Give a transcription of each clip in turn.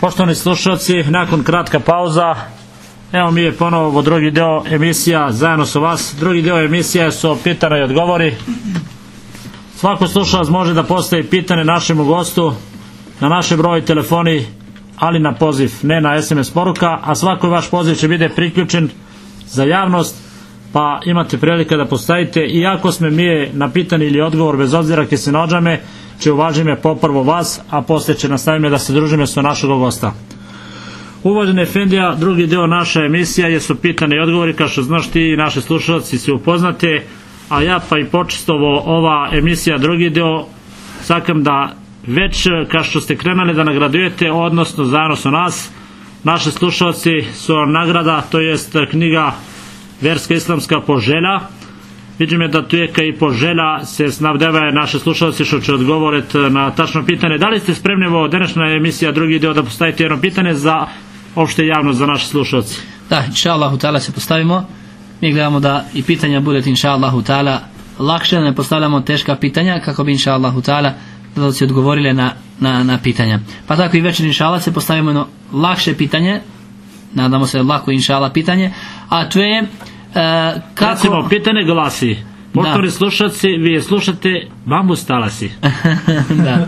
Poštovani slušalci, nakon kratka pauza, evo mi je ponovo drugi deo emisija zajedno sa vas. Drugi deo emisije su pitane i odgovori. Svako slušalac može da postavi pitane našemu gostu na naše broj telefoni, ali na poziv, ne na SMS poruka, a svaki vaš poziv će biti priključen za javnost, pa imate prilike da postavite i ako sme mi na pitanje ili odgovor bez obzira ke se nađame, će uvažime poprvo vas, a poslije će nastavime da se družime sa našeg gosta. Uvaženi Efendija, drugi deo naša emisija je su pitane i odgovori, kao što znaš ti i naši slušalci se upoznate, a ja pa i počestovo ova emisija drugi deo, sakam da već kao što ste krenuli da nagradujete, odnosno zajedno sa nas, naši slušalci su nagrada, to jest knjiga Verska islamska poželja, Vidim da tu je i poželja se snabdeva naše slušalci što će odgovoriti na tačno pitanje. Da li ste spremni ovo današnja emisija drugi dio da postavite jedno pitanje za opšte javnost za naše slušalci? Da, inša Allahu se postavimo. Mi gledamo da i pitanja bude inša Allahu lakše, da ne postavljamo teška pitanja kako bi inša Allahu da se odgovorile na, na, na pitanja. Pa tako i večer inša Allah se postavimo jedno lakše pitanje, nadamo se lako inša Allah pitanje, a to je kako... Recimo, pitanje glasi. Poštovani slušalci, vi je slušate Bambus Talasi. da.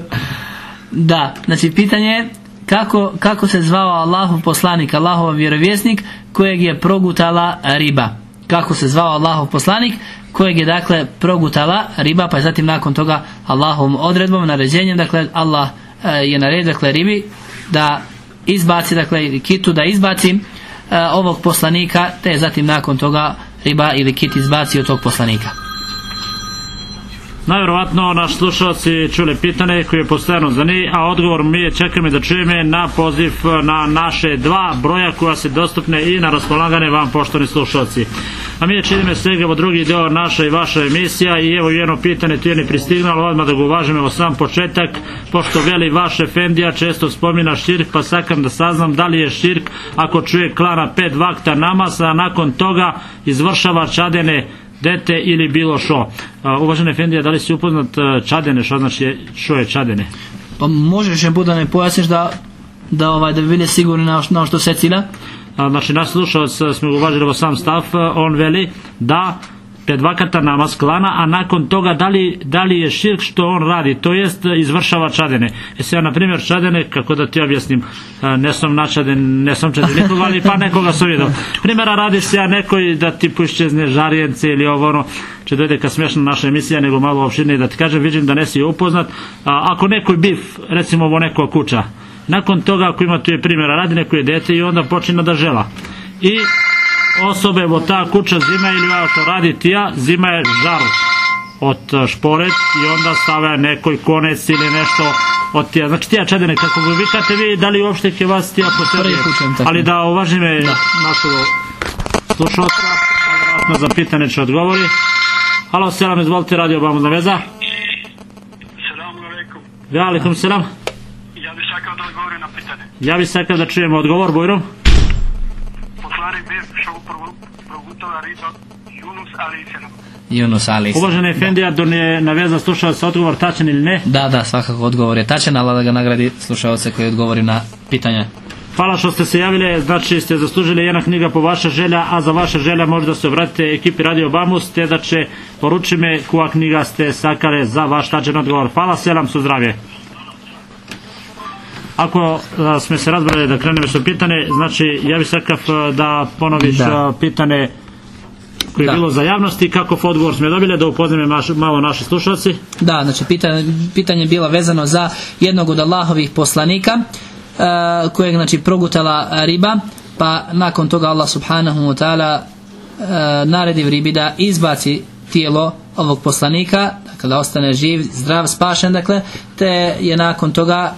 da, znači pitanje je kako, kako se zvao Allahov poslanik, Allahov vjerovjesnik kojeg je progutala riba. Kako se zvao Allahov poslanik kojeg je dakle progutala riba, pa je zatim nakon toga Allahovom odredbom, naređenjem, dakle Allah e, je naredio dakle ribi da izbaci, dakle kitu da izbaci e, ovog poslanika, te zatim nakon toga riba ili kit izbacio tog poslanika. Najvjerovatno naš slušalci čuli pitanje koje je postojano za njih, a odgovor mi je čekamo da čujeme na poziv na naše dva broja koja se dostupne i na raspolagane vam poštovani slušalci. A mi je činime svega u drugi deo naša i vaša emisija i evo jedno pitanje tu je ne pristignalo odmah da ga uvažimo sam početak pošto veli vaš Efendija često spomina širk pa sakam da saznam da li je širk ako čuje klana pet vakta namasa a nakon toga izvršava čadene dete ili bilo što. Uvažene Efendija, da li si upoznat čadene, što znači što je čadene? Pa možeš je da ne pojasniš da, da, ovaj, da bi bili sigurni na, na što se cilja? Znači, naš slušalac smo uvažili sam stav, on veli da pet vakata namaz klana, a nakon toga da li, da li je širk što on radi, to jest izvršava čadene. E se ja, na primjer, čadene, kako da ti objasnim, ne sam načaden, ne sam čaden ali pa nekoga sam vidio. Primjera radi se ja nekoj da ti pušćezne žarijence ili ovo ono, će dojde kad smiješna naša emisija, nego malo opširnije da ti kažem, vidim da nesi upoznat. A, ako nekoj bif, recimo ovo neko kuća, nakon toga ako ima tu je primjera, radi neko je dete i onda počina da žela. I osobe vo ta kuća zima ili ovo što radi tija, zima je žar od šporet i onda stave nekoj konec ili nešto od tija. Znači tija čedene, kako vi vikate vi, da li uopšte ke vas tija posebuje, ali da uvažim je našu slušalca, vjerojatno za pitanje će odgovori. Halo, selam, izvolite, radio Obama veza. Selamu alaikum. Ja, alaikum selam. Ja bih sakao da odgovorim na pitanje. Ja bih sakao da čujemo odgovor, Bojrom. Poslanik bez upravo progutala riba Yunus alaihissalam. Yunus ali Uvaženi Efendija, da ne naveza slušalac odgovor tačan ili ne? Da, da, svakako odgovor je tačan, ali da ga nagradi slušalce koji odgovori na pitanje. Hvala što ste se javili, znači ste zaslužili jedna knjiga po vaša želja, a za vaša želja možda se obratite ekipi Radio Bamus, te da će poruči me koja knjiga ste sakale za vaš tačan odgovor. Hvala, selam su zdravje. Ako a, sme se razbrali da krenemo sa pitanje, znači ja bih sakav a, da ponoviš Da. a, pitanje koje je bilo za javnost i kako odgovor smo dobili, da upozname maš- malo naši slušalci. Da, znači pitanje, pitanje je bilo vezano za jednog od Allahovih poslanika e, kojeg znači progutala riba pa nakon toga Allah subhanahu wa ta'ala e, naredi ribi da izbaci tijelo ovog poslanika dakle da ostane živ, zdrav, spašen dakle te je nakon toga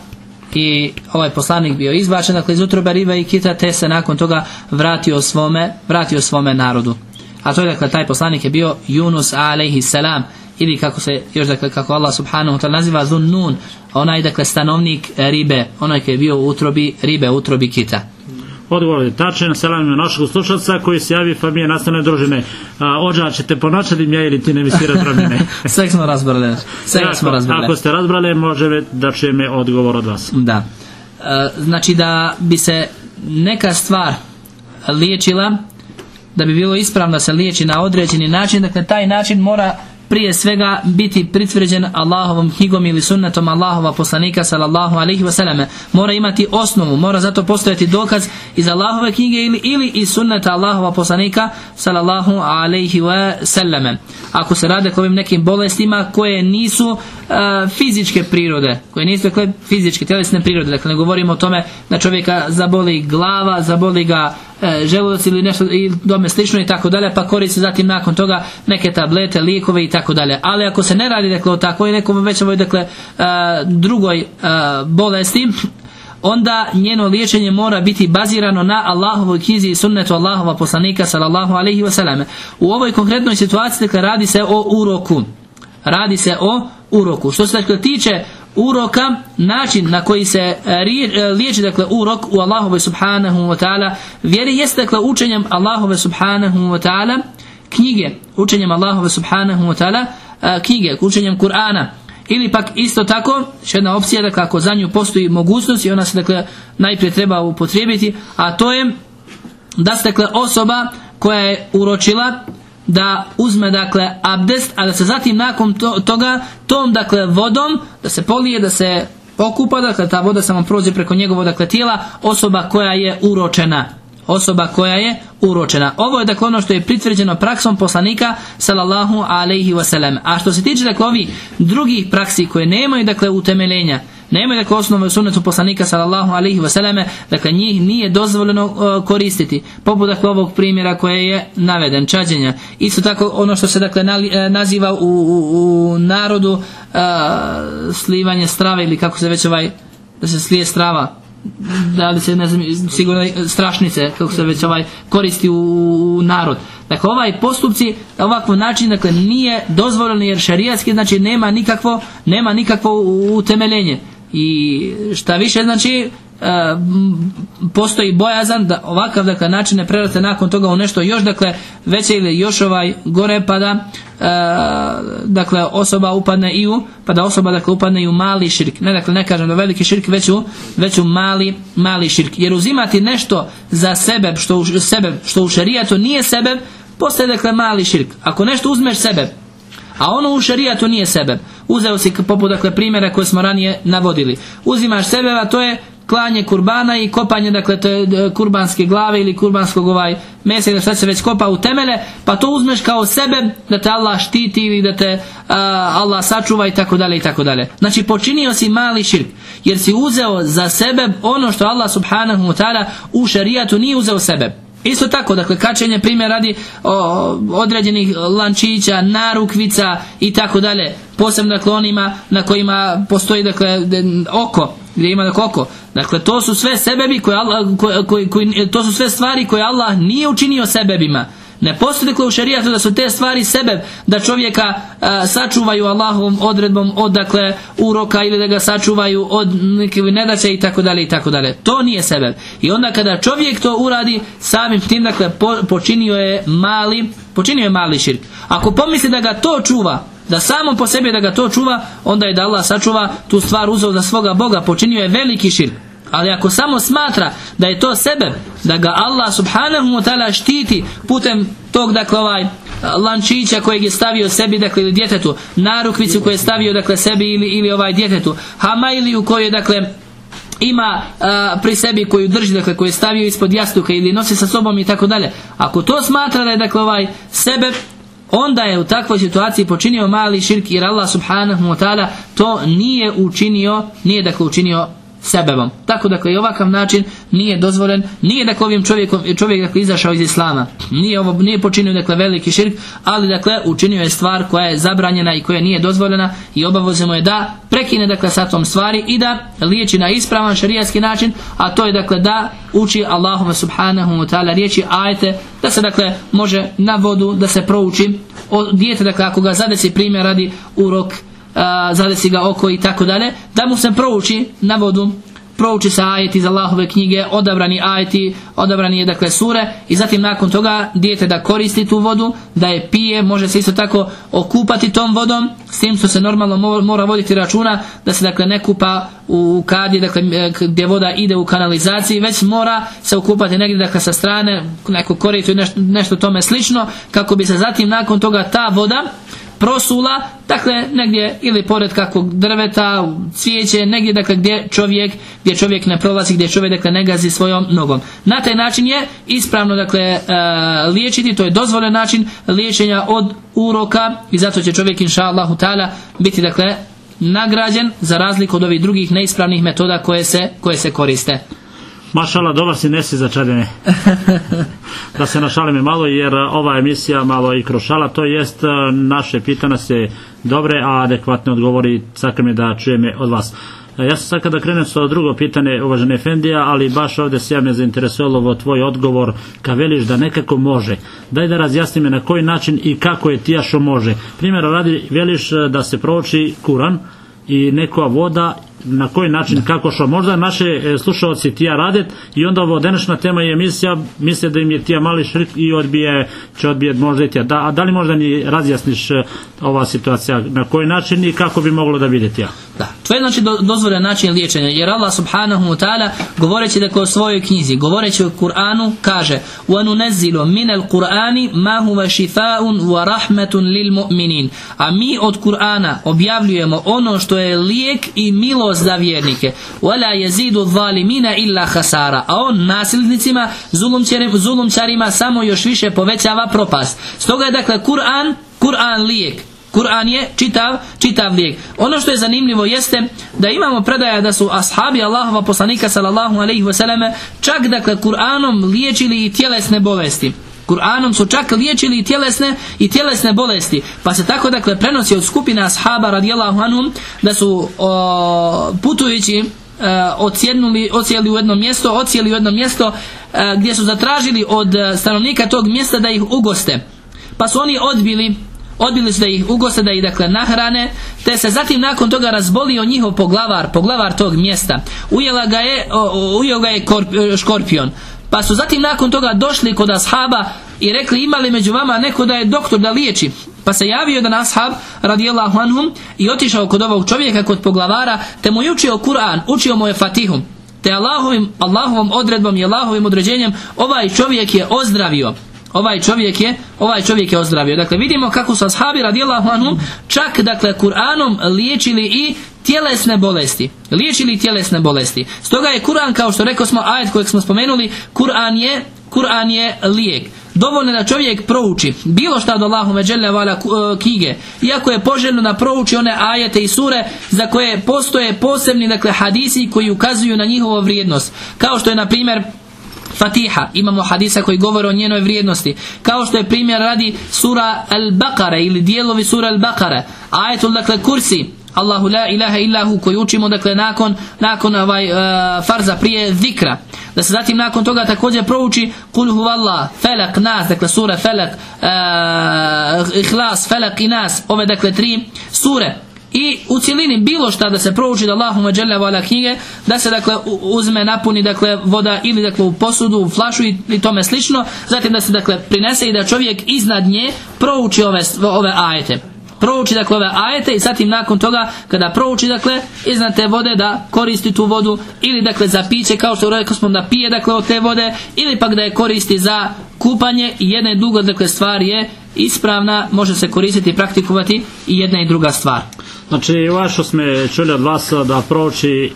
i ovaj poslanik bio izbačen dakle iz utrobe ribe i kita te se nakon toga vratio svome, vratio svome narodu. A to je dakle taj poslanik je bio Yunus alaihi salam ili kako se još dakle kako Allah subhanahu wa ta'ala naziva Zunnun onaj dakle stanovnik ribe onaj koji je bio u utrobi ribe u utrobi kita Odgovor je tačan, selam je našeg slušalca koji se javi pa mi je nastavne družine. A, ođa, ćete ponačati mja ili ti ne sve smo razbrali sve smo ako, razbrali ako ste razbrali, može da čujeme odgovor od vas. Da. znači da bi se neka stvar liječila da bi bilo ispravno da se liječi na određeni način dakle taj način mora prije svega biti pritvrđen Allahovom knjigom ili sunnetom Allahova poslanika sallallahu alaihi wasallam mora imati osnovu, mora zato postojati dokaz iz Allahove knjige ili, ili iz sunneta Allahova poslanika sallallahu alaihi wasallam ako se rade ovim nekim bolestima koje nisu fizičke prirode koje nisu dakle fizičke, tjelesne prirode dakle ne govorimo o tome da čovjeka zaboli glava, zaboli ga e, ili nešto i tome slično i tako dalje pa koristi zatim nakon toga neke tablete, lijekove i tako dalje ali ako se ne radi dakle o takvoj nekom već ovoj dakle drugoj bolesti onda njeno liječenje mora biti bazirano na Allahovoj knjizi i sunnetu Allahova poslanika sallallahu alaihi wasallam. U ovoj konkretnoj situaciji dakle radi se o uroku. Radi se o uroku. Što se dakle tiče uroka, način na koji se e, e, liječi dakle urok u Allahove subhanahu wa ta'ala vjeri jeste dakle učenjem Allahove subhanahu wa ta'ala knjige, učenjem Allahove subhanahu wa ta'ala e, knjige, učenjem Kur'ana. Ili pak isto tako, još jedna opcija, dakle ako za nju postoji mogućnost i ona se dakle najprije treba upotrijebiti, a to je da se dakle osoba koja je uročila da uzme dakle abdest, a da se zatim nakon toga tom dakle vodom da se polije, da se pokupa, dakle ta voda samo prođe preko njegovog dakle tijela osoba koja je uročena osoba koja je uročena. Ovo je dakle ono što je pritvrđeno praksom poslanika sallallahu alaihi wasallam. A što se tiče dakle ovih drugih praksi koje nemaju dakle utemeljenja, nemaju dakle osnove u poslanika sallallahu alaihi wasallam, dakle njih nije dozvoljeno uh, koristiti. Poput dakle ovog primjera koje je naveden, čađenja. Isto tako ono što se dakle uh, naziva u, u, u narodu uh, slivanje strave ili kako se već ovaj da se slije strava da li se ne znam sigurno strašnice kako se već ovaj koristi u, narod. Dakle ovaj postupci ovakav način dakle nije dozvoljeno jer šarijatski znači nema nikakvo nema nikakvo utemeljenje i šta više znači postoji bojazan da ovakav dakle, način ne preraste nakon toga u nešto još dakle veće ili još ovaj gore pa da e, dakle osoba upadne i u pa da osoba dakle upadne i u mali širk. Ne dakle ne kažem da veliki širk već u, već u mali, mali širk. Jer uzimati nešto za sebe što u, sebe, što u šerijatu nije sebe postaje dakle mali širk. Ako nešto uzmeš sebe a ono u šerijatu nije sebe uzeo si poput dakle primjera koje smo ranije navodili. Uzimaš sebe a to je klanje kurbana i kopanje dakle te kurbanske glave ili kurbanskog ovaj mesa ili šta se već kopa u temele pa to uzmeš kao sebe da te Allah štiti ili da te Allah sačuva i tako dalje i tako dalje. Znači počinio si mali širk jer si uzeo za sebe ono što Allah subhanahu wa ta'ala u šarijatu nije uzeo sebe Isto tako, dakle, kačenje primjer radi o, određenih lančića, narukvica i tako dalje. Posebno, dakle, onima na kojima postoji, dakle, oko, gdje ima dakle, oko. Dakle, to su sve sebebi koje Allah, koji, koji, to su sve stvari koje Allah nije učinio sebebima. Ne postoji u šerijatu da su te stvari sebe da čovjeka sačuvaju Allahovom odredbom od dakle uroka ili da ga sačuvaju od neke nedaće i tako dalje i tako dalje. To nije sebe. I onda kada čovjek to uradi samim tim dakle počinio je mali počinio je mali širk. Ako pomisli da ga to čuva da samo po sebi da ga to čuva, onda je da Allah sačuva tu stvar uzeo za svoga Boga, počinio je veliki širk. Ali ako samo smatra da je to sebe, da ga Allah subhanahu wa ta'ala štiti putem tog dakle ovaj lančića kojeg je stavio sebi dakle ili djetetu, narukvicu koju je stavio dakle sebi ili, ili ovaj djetetu, u kojoj dakle ima pri sebi koju drži, dakle koju je stavio ispod jastuka ili nosi sa sobom i tako dalje. Ako to smatra da je dakle ovaj sebe, onda je u takvoj situaciji počinio mali širk jer Allah subhanahu wa ta'ala to nije učinio, nije dakle učinio sebebom. Tako dakle i ovakav način nije dozvoljen, nije dakle ovim čovjekom, čovjek dakle izašao iz Islama, nije, ovo, nije počinio dakle veliki širk, ali dakle učinio je stvar koja je zabranjena i koja nije dozvoljena i obavezujemo je da prekine dakle sa tom stvari i da liječi na ispravan šarijatski način, a to je dakle da uči Allahuma subhanahu wa ta'ala riječi ajte, da se dakle može na vodu da se prouči o dijete dakle ako ga zadesi primjer radi urok zadesi ga oko i tako dalje, da mu se prouči na vodu prouči se ajeti iz Allahove knjige, odabrani ajeti, odabrani je dakle sure i zatim nakon toga dijete da koristi tu vodu, da je pije, može se isto tako okupati tom vodom, s tim što se normalno mo- mora voditi računa da se dakle ne kupa u kadi, dakle gdje voda ide u kanalizaciji, već mora se okupati negdje dakle sa strane, neko koritu i nešto, nešto tome slično, kako bi se zatim nakon toga ta voda prosula, dakle negdje ili pored kakvog drveta, cvijeće, negdje dakle gdje čovjek, gdje čovjek ne prolazi, gdje čovjek dakle ne gazi svojom nogom. Na taj način je ispravno dakle e, liječiti, to je dozvoljen način liječenja od uroka i zato će čovjek inša Allahu ta'ala biti dakle nagrađen za razliku od ovih drugih neispravnih metoda koje se, koje se koriste. Mašala, dobar si nesi začarene. da se našalim malo, jer ova emisija malo i krošala, to jest e, naše pitanja se dobre, a adekvatne odgovori, sakam je da čujeme od vas. E, Ja sam sad kada krenem sa drugo pitanje, uvažene Efendija, ali baš ovdje se ja me zainteresovalo ovo tvoj odgovor, ka veliš da nekako može. Daj da razjasni me na koji način i kako je tija što može. Primjer radi, veliš e, da se prouči Kuran i neka voda na koji način, kako što. Možda naše slušalci tija radet i onda ovo današnja tema je emisija, misle da im je tija mali šrik i odbije, će odbijet možda i tija. Da, a da li možda ni razjasniš e, ova situacija, na koji način i kako bi moglo da vidjeti ja? Da. To je znači do, dozvoljen način liječenja, jer Allah subhanahu wa ta'ala govoreći da o svojoj knjizi, govoreći o Kur'anu, kaže وَنُنَزِّلُ مِنَ الْقُرْآنِ مَا هُوَ شِفَاءٌ وَرَحْمَةٌ لِلْمُؤْمِنِينَ A mi od Kur'ana objavljujemo ono što je lijek i milo milost za vjernike. Wala jezidu zalimina illa hasara. A on nasilnicima, zulumčarima samo još više povećava propast. Stoga je dakle Kur'an, Kur'an lijek. Kur'an je čitav, čitav lijek. Ono što je zanimljivo jeste da imamo predaja da su ashabi Allahova poslanika sallallahu alaihi wasallam čak dakle Kur'anom liječili i tjelesne bolesti. Kur'anom su čak liječili i tjelesne i tjelesne bolesti. Pa se tako dakle prenosi od skupina ashaba radijallahu anhum da su o, putujući e, odsjednuli, odsjeli u jedno mjesto, odsjeli u jedno mjesto e, gdje su zatražili od e, stanovnika tog mjesta da ih ugoste. Pa su oni odbili odbili su da ih ugoste, da ih dakle nahrane, te se zatim nakon toga razbolio njihov poglavar, poglavar tog mjesta. Ujela ga je, ujeo ga je korp, škorpion. Pa su zatim nakon toga došli kod ashaba i rekli imali među vama neko da je doktor da liječi. Pa se javio jedan ashab radijallahu anhum i otišao kod ovog čovjeka kod poglavara te mu je učio Kur'an, učio mu je Fatihu. Te Allahovim, Allahovom odredbom i Allahovim određenjem ovaj čovjek je ozdravio ovaj čovjek je ovaj čovjek je ozdravio. Dakle vidimo kako su ashabi radijallahu anhum čak dakle Kur'anom liječili i tjelesne bolesti. Liječili tjelesne bolesti. Stoga je Kur'an kao što rekao smo ajet kojeg smo spomenuli, Kur'an je Kur'an je lijek. Dovoljno da čovjek prouči bilo šta od Allahu međele vala knjige. Iako je poželjno da prouči one ajete i sure za koje postoje posebni dakle hadisi koji ukazuju na njihovu vrijednost. Kao što je na primjer Fatiha, imamo hadisa koji govore o njenoj vrijednosti. Kao što je primjer radi sura Al-Baqara ili dijelovi sura Al-Baqara. Ajetul dakle kursi, Allahu la ilaha illahu koji učimo dakle nakon, nakon ovaj, uh, farza prije zikra. Da se zatim nakon toga također prouči Kul huvallah, felak, nas, dakle sura felak, uh, ihlas, felak i nas, ove dakle tri sure i u cjelini bilo šta da se prouči da Allahu međele vala knjige da se dakle uzme napuni dakle voda ili dakle u posudu u flašu i, i tome slično. Zatim da se dakle prinese i da čovjek iznad nje prouči ove, ove ajete prouči dakle ove ajete i zatim nakon toga kada prouči dakle iznad te vode da koristi tu vodu ili dakle za piće kao što rekao smo da pije dakle od te vode ili pak da je koristi za kupanje i jedna i druga dakle stvar je ispravna može se koristiti i praktikovati i jedna i druga stvar Znači, ovo što smo čuli od vas da prouči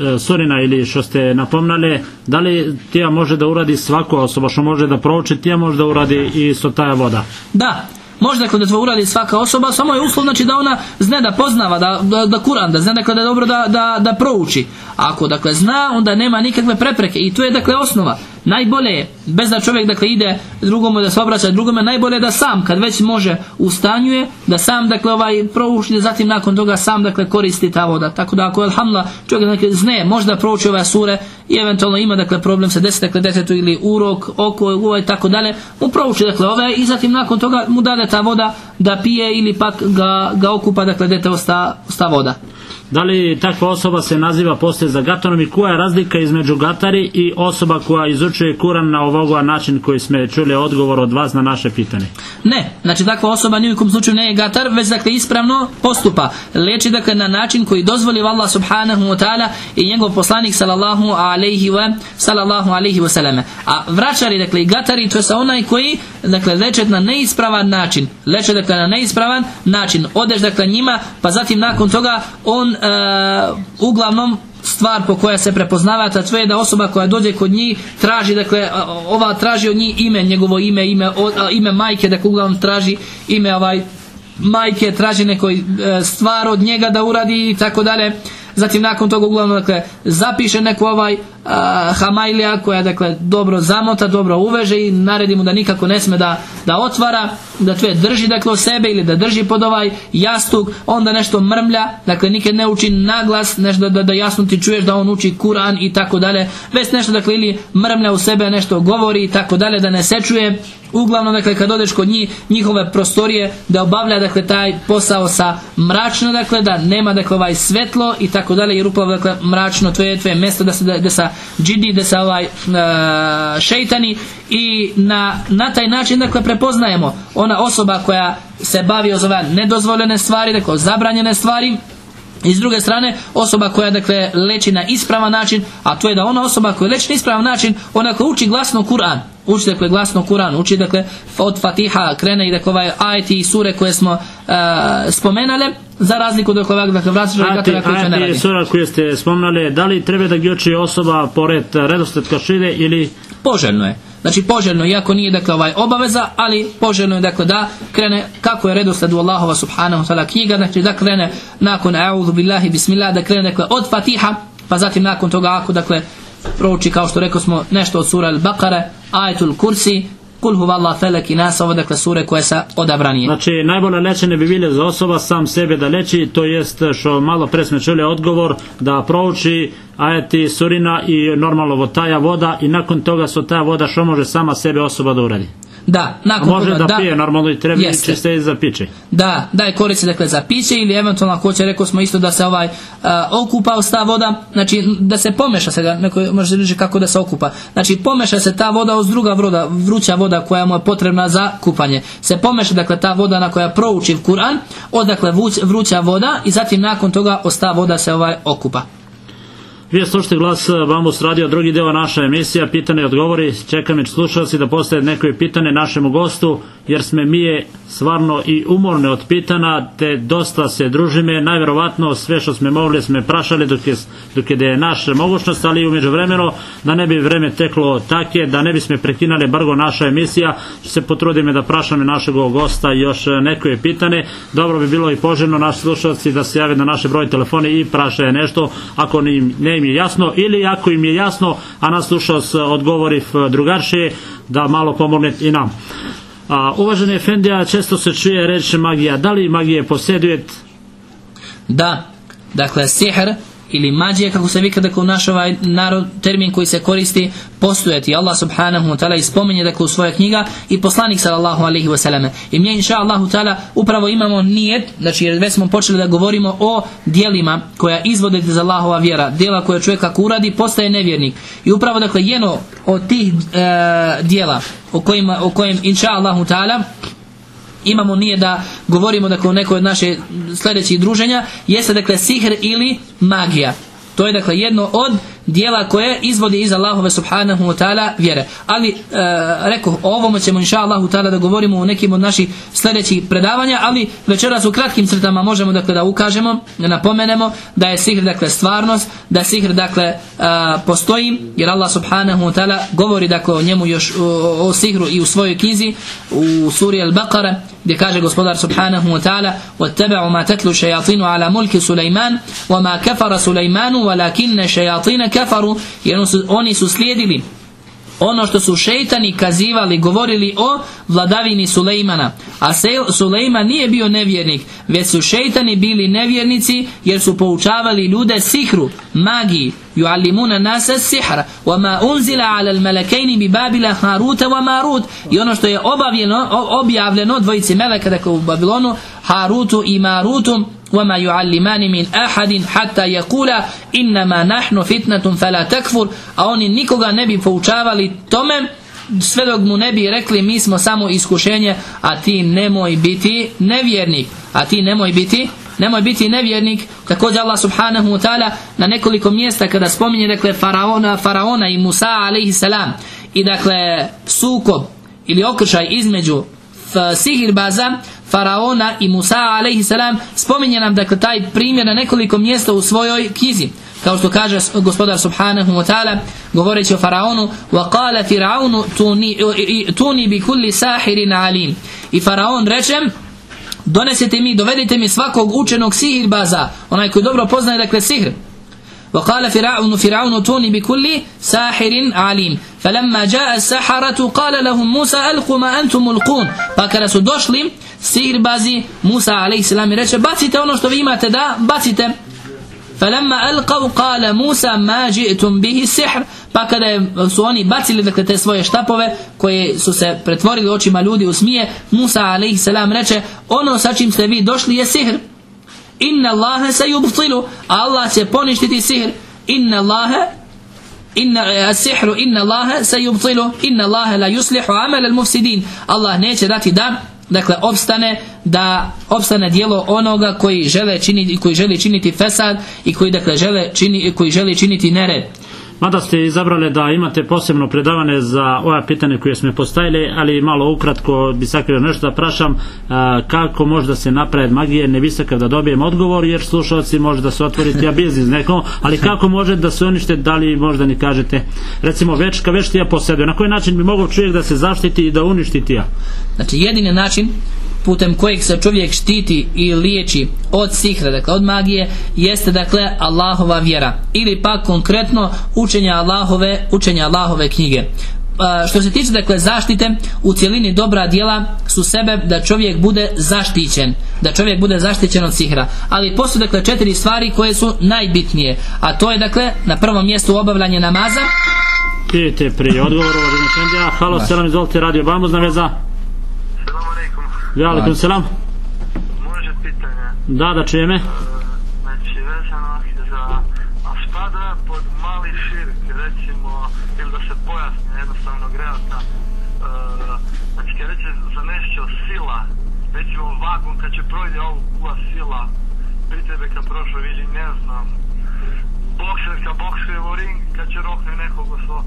e, surina ili što ste napomnali, da li tija može da uradi svako osoba što može da prouči, tija može da uradi i isto taja voda? Da, može dakle da to uradi svaka osoba, samo je uslov znači da ona zna da poznava, da, da, da Kuran, da zna dakle da je dobro da, da, da prouči. Ako dakle zna, onda nema nikakve prepreke i to je dakle osnova. Najbolje je, bez da čovjek dakle ide drugome da se obraća drugome, najbolje je da sam, kad već može, ustanjuje, da sam dakle ovaj prouči, zatim nakon toga sam dakle koristi ta voda. Tako da ako je alhamdulillah čovjek dakle zne, možda prouči ove sure i eventualno ima dakle problem sa deset dakle detetu ili urok, oko, uvo i tako dalje, mu prouči dakle ove i zatim nakon toga mu dade ta voda da pije ili pak ga, ga okupa dakle dete osta, osta voda. Da li takva osoba se naziva poslije za gatarom i koja je razlika između gatari i osoba koja izučuje Kuran na ovoga način koji smo čuli odgovor od vas na naše pitanje? Ne, znači takva osoba ni u kom slučaju ne je gatar, već dakle ispravno postupa. Leči dakle na način koji dozvoli Allah subhanahu wa ta'ala i njegov poslanik sallallahu alaihi wa sallallahu alaihi wa sallam. A vraćari dakle i gatari to je sa onaj koji dakle leče na neispravan način. Leče dakle na neispravan način. Odeš dakle njima pa zatim nakon toga on uglavnom stvar po koja se prepoznava ta to je da osoba koja dođe kod njih traži dakle ova traži od njih ime njegovo ime ime ime majke dakle uglavnom traži ime ovaj majke traži neko e, stvar od njega da uradi i tako dalje zatim nakon toga uglavnom dakle zapiše neku ovaj a, hamajlija koja dakle dobro zamota, dobro uveže i naredi mu da nikako ne sme da, da otvara, da tve drži dakle o sebe ili da drži pod ovaj jastuk, onda nešto mrmlja, dakle nikad ne uči naglas, nešto da, da jasno ti čuješ da on uči Kur'an i tako dalje, već nešto dakle ili mrmlja u sebe nešto govori i tako dalje da ne se čuje uglavnom dakle kad odeš kod njih njihove prostorije da obavlja dakle taj posao sa mračno dakle da nema dakle ovaj svetlo i tako dalje jer upravo dakle mračno to je tvoje mjesto da se da, da sa džidi da se ovaj uh, šeitani i na, na taj način dakle prepoznajemo. Ona osoba koja se bavi ove nedozvoljene stvari dakle zabranjene stvari i s druge strane, osoba koja dakle leči na ispravan način, a to je da ona osoba koja leči na ispravan način, ona koja uči glasno Kur'an, uči dakle glasno Kur'an, uči dakle od Fatiha krene i dakle ovaj ajeti i sure koje smo uh, spomenale, za razliku od ovog dakle vraćača Ajeti, ajeti sura koje ste spomenuli, da li treba da uči osoba pored redosled kašide ili poželjno je. Znači poželjno, iako nije dakle ovaj obaveza, ali poželjno je dakle da krene kako je redosled u Allahova subhanahu ta'ala knjiga, znači da krene nakon a'udhu billahi bismillah, da krene dakle od Fatiha, pa zatim nakon toga ako dakle prouči kao što rekao smo nešto od sura Al-Baqara, ajetul kursi, Kul huwa Allah felek i nas, ovo dakle sure koje sa odabranije. Znači, najbolje lečenje bi bile za osoba sam sebe da leči, to jest što malo pre smo čuli odgovor, da prouči ajeti surina i normalno votaja voda i nakon toga su ta voda što može sama sebe osoba da uradi. Da, nakon A može toga, da, pije normalno i treba Jeste. za piće. Da, da je koristi dakle za piće ili eventualno ako će rekao smo isto da se ovaj a, okupa uz ta voda, znači da se pomeša se ga, neko može reći kako da se okupa. Znači pomeša se ta voda uz druga voda, vruća voda koja mu je potrebna za kupanje. Se pomeša dakle ta voda na koja prouči Kur'an, odakle vruć- vruća voda i zatim nakon toga osta voda se ovaj okupa. Vi slušate glas Bambus Radio, drugi deo naša emisija, pitane odgovori. Čekam i slušalci da postoje neko pitanje našemu gostu, jer sme mi je stvarno i umorne od pitana, te dosta se družime. Najverovatno sve što sme mogli sme prašali dok je, dok je naša mogućnost, ali umeđu vremeno da ne bi vreme teklo take, da ne bi sme prekinali bargo naša emisija, što se potrudime da prašame našeg gosta još neko je pitane. Dobro bi bilo i poželjno naši slušalci da se jave na naše broj telefoni i prašaje nešto ako im, ne im je jasno ili ako im je jasno, a nas odgovori f- drugačije, da malo pomogne i nam. A, uvaženi Efendija, često se čuje reč magija. Da li magije posjeduje Da, dakle sihr ili mađija kako se vika dakle u naš ovaj narod termin koji se koristi postojati. Allah subhanahu wa ta'ala ispominje dakle u svoje knjiga i poslanik sallallahu alaihi wa sallam. I mi inša Allahu ta'ala upravo imamo nijet znači jer već smo počeli da govorimo o dijelima koja izvode iz Allahova vjera dijela koje čovjek ako uradi postaje nevjernik. I upravo dakle jedno od tih e, dijela o, kojima, o kojem inša Allahu ta'ala imamo nije da govorimo dakle o nekoj od naše sljedećih druženja jeste dakle sihr ili magija. To je dakle jedno od dijela koje izvodi iz Allahove subhanahu wa ta'ala vjere ali e, rekao o ovome ćemo inša Allahu ta'ala da govorimo u nekim od naših sljedećih predavanja ali večeras u kratkim crtama možemo dakle da ukažemo da napomenemo da je sihr dakle stvarnost da sihr dakle e, postoji jer Allah subhanahu wa ta'ala govori dakle o njemu još o, o sihru i u svojoj knjizi u suri Al-Baqara gdje kaže gospodar subhanahu wa ta'ala وَاتَّبَعُوا مَا تَتْلُوا شَيَاطِينُ عَلَى مُلْكِ سُلَيْمَانُ وَمَا كَفَرَ سُلَيْمَانُ وَلَكِنَّ شَيَاطِينَ kefaru, jer su, oni su slijedili ono što su šeitani kazivali, govorili o vladavini Sulejmana. A Sulejman nije bio nevjernik, već su šeitani bili nevjernici jer su poučavali ljude sihru, magiji, yuallimuna nasa sihra, wa ma unzila ala al-malakaini bi babila Haruta wa Marut. I ono što je objavljeno, objavljeno dvojici meleka, dakle u Babilonu, Harutu i Marutu, وما يعلمان من أحد حتى يقولا إنما نحن فتنة فلا تكفر a oni nikoga ne bi poučavali tome sve dok mu ne bi rekli mi smo samo iskušenje a ti nemoj biti nevjernik a ti nemoj biti nemoj biti nevjernik također Allah subhanahu wa ta'ala na nekoliko mjesta kada spominje dakle faraona, faraona i Musa alaihi salam i dakle sukob ili okršaj između sihirbaza faraona i Musa salam spominje nam dakle taj primjer na nekoliko mjesta u svojoj knjizi kao što kaže gospodar subhanahu wa ta'ala govoreći o faraonu wa qala firaunu tuni, tuni bi kulli sahirin alim i faraon reče donesete mi, dovedite mi svakog učenog sihirbaza onaj koji dobro poznaje dakle sihr وقال فرعون فرعون توني بكل ساحر عليم فلما جاء السحرة قال لهم موسى ألقوا ما أنتم ملقون pa kada su došli sihirbazi Musa a.s. reče bacite ono što vi imate da bacite فلما ألقوا قال موسى ما جئتم به السحر pa kada su oni bacili dakle, te svoje štapove koje su se pretvorili očima ljudi u smije Musa a.s. reče ono sa čim ste vi došli je sihr inna Allahe se yubtilu Allah će poništiti sihr inna Allahe inna sihru inna Allahe se yubtilu inna Allahe la yuslihu amal al mufsidin Allah neće dati da dakle opstane da opstane dijelo onoga koji žele činiti koji želi činiti fesad i koji dakle žele čini, koji želi činiti nered Mada ste izabrali da imate posebno predavanje za ova pitanje koje smo postavili, ali malo ukratko bi sakrio nešto da prašam kako može da se napravi magije ne visaka da dobijem odgovor, jer slušalci može da se otvoriti ja biznis nekom, ali kako može da se unište, da li možda ni kažete, recimo večka veštija po sebi, na koji način bi mogao čovjek da se zaštiti i da uništi tija? Znači jedini način putem kojeg se čovjek štiti i liječi od sihra, dakle od magije, jeste dakle Allahova vjera. Ili pak konkretno učenja Allahove, učenja Allahove knjige. što se tiče dakle zaštite u cjelini dobra djela su sebe da čovjek bude zaštićen da čovjek bude zaštićen od sihra. Ali postoje dakle četiri stvari koje su najbitnije a to je dakle na prvom mjestu obavljanje namaza. Idete prije odgovoru Halo, selam, izvolite, radio Bambuzna veza Ja, alaikum selam. Može pitanje? Da, da čujeme. E, znači, vezano za... A spada pod mali širk, recimo, ili da se pojasni jednostavno grevata. E, znači, kad reće za nešto sila, recimo vagon kad će projde ova sila, pri tebe kad prošlo vidi, ne znam, bokser kad boksuje u ring, kad će rokne nekog so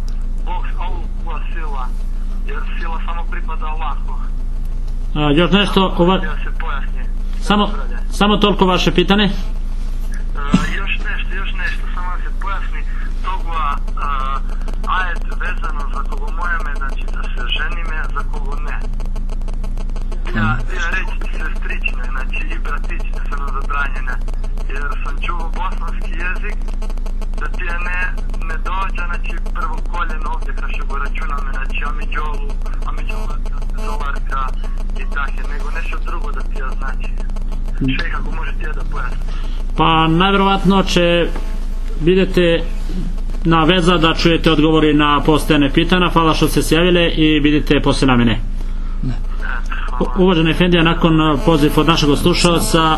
boks, ova sila, jer sila samo pripada ovako. А, још нешто ова... Само, само толку ваше питање. Нешто, нешто, само да се појасни ајет везано за кого мојаме, значи да се жениме, за кого не. Да, ја, ја речите сестричне, значи и братичне се на забранене. Јер сум чувал боснански јазик, да тие не, не доаѓа, значи прво колено овде кај што го рачунаме, значи амиджолу, амиджоларка, золарка и така, него нешто друго да тие значи. Шеј како може тие да појасни? Па најверојатно че бидете на веза да чуете одговори на постојане питања. Фала што се сјавиле и бидете после на мене. Uvaženi Efendija, nakon poziv od našeg slušalca,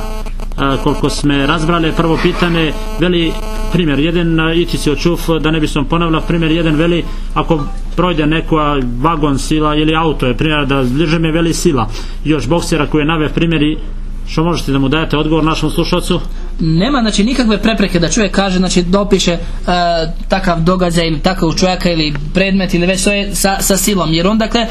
koliko sme razbrali, prvo pitanje, veli primjer, jedan iti si očuf, da ne bi sam ponavljao, primjer jedan veli, ako projde neka vagon sila ili auto je primjer da bliže me veli sila. Još boksera koji je nave primjeri što možete da mu dajete odgovor našom slušalcu? Nema znači nikakve prepreke da čovjek kaže znači dopiše e, takav događaj ili takav čovjeka ili predmet ili već je sa, sa silom jer on dakle e,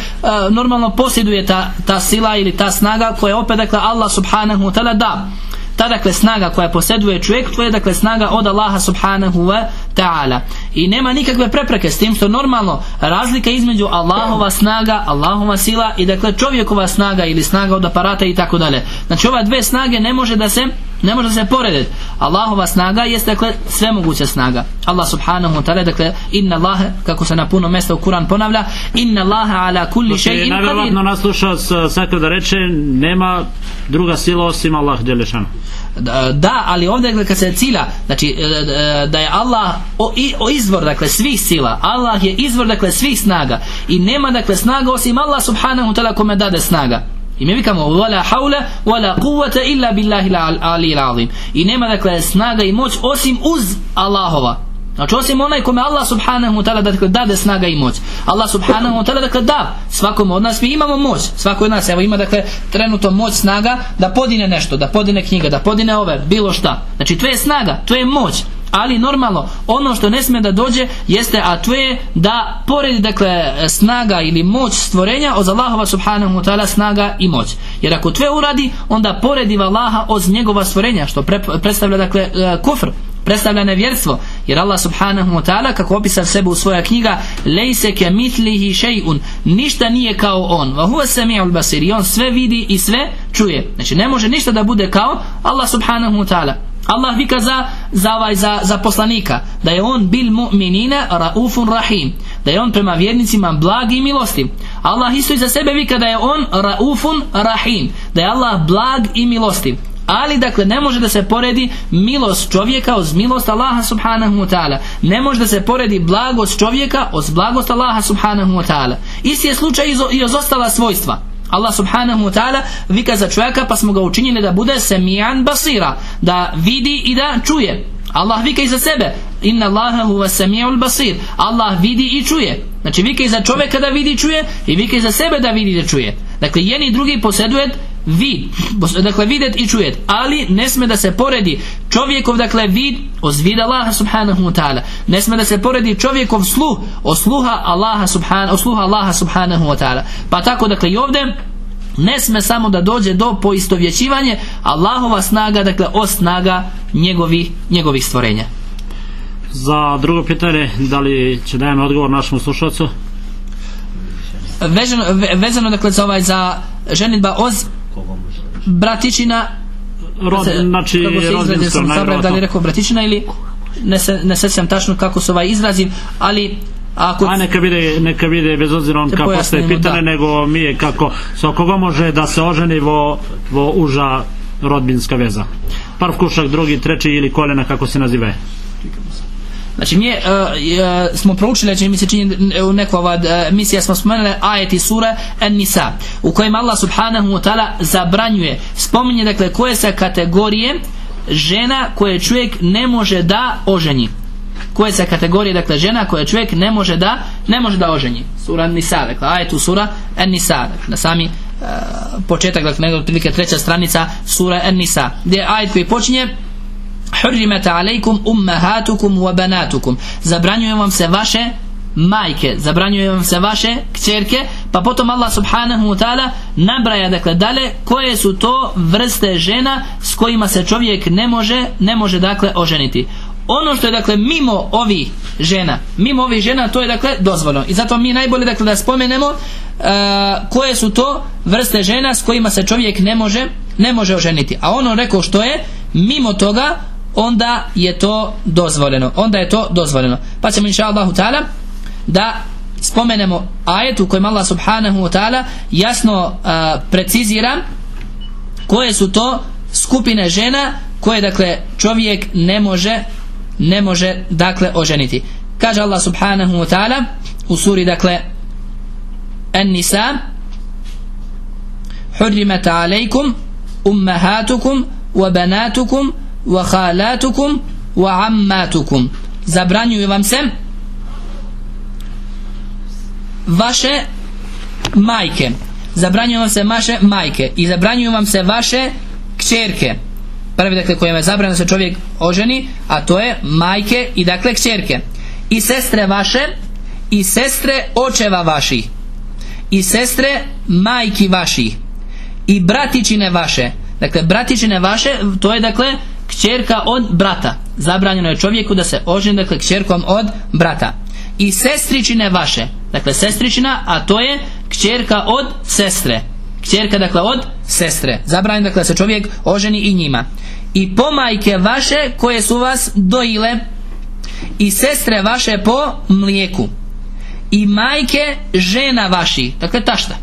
normalno posjeduje ta, ta sila ili ta snaga koja opet dakle Allah subhanahu wa ta'ala da ta dakle snaga koja posjeduje čovjek to je dakle snaga od Allaha subhanahu wa ta'ala. I nema nikakve prepreke s tim što normalno razlika između Allahova snaga Allahova sila i dakle čovjekova snaga ili snaga od aparata i tako dalje. Znači ova dve snage ne može da se ne može se porediti Allahova snaga jeste dakle svemoguća snaga. Allah subhanahu wa ta'ala dakle inna Allah kako se na puno mjesta u Kur'an ponavlja inna Allah ala kulli shay'in qadir. Naravno naslušao sakra da reče nema druga sila osim Allah djelešana da, ali ovdje dakle, kad se cilja znači e, e, da je Allah o, o izvor dakle svih sila. Allah je izvor dakle svih snaga. I nema dakle snaga osim Allah subhanahu ta'ala kome dade snaga I mi vikamo wala haula wala quwwata illa billahi al azim. I nema dakle snaga i moć osim uz Allahova. Znači osim onaj kome Allah subhanahu wa ta'ala dakle, dade snaga i moć. Allah subhanahu wa ta'ala dakle da svakom od nas mi imamo moć. Svako od nas evo ima dakle trenutno moć snaga da podine nešto, da podine knjiga, da podine ove, bilo šta. Znači to je snaga, to je moć. Ali normalno, ono što ne smije da dođe jeste, a to je da poredi dakle snaga ili moć stvorenja od Allahova subhanahu wa ta'ala snaga i moć. Jer ako to uradi, onda poredi Allaha od njegova stvorenja, što predstavlja dakle e, kufr, predstavlja nevjerstvo. Jer Allah subhanahu wa ta'ala kako opisa sebe u svoja knjiga lejse ke mitlihi šejun ništa nije kao on. Sami'ul basir i on sve vidi i sve čuje. Znači ne može ništa da bude kao Allah subhanahu wa ta'ala Allah vika za, za, ovaj, za, za poslanika. Da je on bil mu'minina raufun rahim. Da je on prema vjernicima blag i milostiv Allah isto i za sebe vika da je on raufun rahim. Da je Allah blag i milostiv ali dakle ne može da se poredi milost čovjeka uz milost Allaha subhanahu wa ta'ala. Ne može da se poredi blagost čovjeka uz blagost Allaha subhanahu wa ta'ala. Isti je slučaj i uz ostala svojstva Allah subhanahu wa ta'ala vika za čovjeka pa smo ga učinili da bude semijan basira da vidi i da čuje. Allah vika i za sebe. Inna Allaha huwa sami'ul basir. Allah vidi i čuje. Znači vika i za čovjeka da vidi i čuje i vika i za sebe da vidi i da čuje. Dakle jedni i drugi posjeduje vid, dakle videt i čujet, ali ne sme da se poredi čovjekov dakle vid od vid Allaha subhanahu wa ta'ala, ne sme da se poredi čovjekov sluh od sluha Allaha subhanahu, sluha Allaha subhanahu wa ta'ala. Pa tako dakle i ovdje ne sme samo da dođe do poistovjećivanje Allahova snaga, dakle od snaga njegovih, njegovih stvorenja. Za drugo pitanje, da li će dajem odgovor našemu slušalcu? Vezano, vezano dakle za ovaj za ženitba oz bratičina Rod, znači kako se sam da li rekao bratičina ili ne, se, ne sećam tačno kako se ovaj izrazim ali ako a neka vide, neka vide bez obzira on kako ste pitane da. nego mi je kako sa koga može da se oženi vo, vo uža rodbinska veza? Prv kušak, drugi, treći ili kolena kako se nazive Znači mi je, uh, uh, smo proučili, znači mi se čini u nekoj ova uh, misija smo spomenuli ajeti sura An-Nisa u kojem Allah subhanahu wa ta'ala zabranjuje, spominje dakle koje se kategorije žena koje čovjek ne može da oženi koje se kategorije dakle žena koje čovjek ne može da ne može da oženi sura An-Nisa dakle ajetu sura An-Nisa dakle, na sami početak dakle nego otprilike treća stranica sura An-Nisa gdje ajet koji počinje Hurrimet alejkum ummahatukum wa banatukum. Zabranjuju vam se vaše majke, zabranjuju vam se vaše kćerke, pa potom Allah subhanahu wa ta'ala nabraja dakle dalje koje su to vrste žena s kojima se čovjek ne može, ne može dakle oženiti. Ono što je dakle mimo ovih žena, mimo ovih žena to je dakle dozvoljeno. I zato mi najbolje dakle da spomenemo uh, koje su to vrste žena s kojima se čovjek ne može ne može oženiti. A ono rekao što je mimo toga onda je to dozvoljeno onda je to dozvoljeno pa ćemo inša Allahu ta'ala da spomenemo ajet u kojem Allah subhanahu wa ta'ala jasno uh, precizira koje su to skupine žena koje dakle čovjek ne može ne može dakle oženiti kaže Allah subhanahu wa ta'ala u suri dakle An-Nisa حرمت عليكم أمهاتكم وبناتكم wa khalatukum wa ammatukum. Zabranjuju vam se vaše majke. Zabranjuju vam se vaše majke i zabranjuju vam se vaše kćerke. Prvi dakle kojima je zabranjeno se čovjek oženi a to je majke i dakle kćerke. I sestre vaše i sestre očeva vaših. I sestre majki vaših. I bratičine vaše. Dakle bratičine vaše to je dakle kćerka od brata. Zabranjeno je čovjeku da se oženi dakle kćerkom od brata. I sestričine vaše. Dakle sestričina a to je kćerka od sestre. Kćerka dakle od sestre. Zabranjeno dakle da se čovjek oženi i njima. I pomajke vaše koje su vas dojile. I sestre vaše po mlijeku. I majke žena vaši. Dakle tašta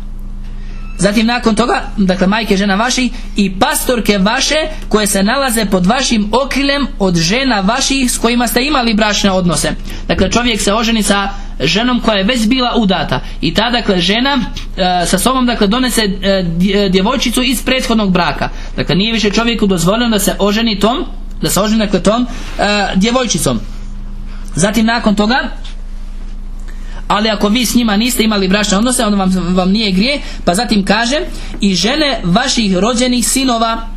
Zatim nakon toga, dakle majke žena vaših i pastorke vaše koje se nalaze pod vašim okriljem od žena vaših s kojima ste imali bračne odnose. Dakle čovjek se oženi sa ženom koja je već bila udata. I ta dakle žena e, sa sobom dakle donese e, dje- djevojčicu iz prethodnog braka. Dakle nije više čovjeku dozvoljeno da se oženi tom da se oženi dakle tom e, djevojčicom. Zatim nakon toga ali ako vi s njima niste imali bračne odnose onda vam, vam nije grije pa zatim kaže i žene vaših rođenih sinova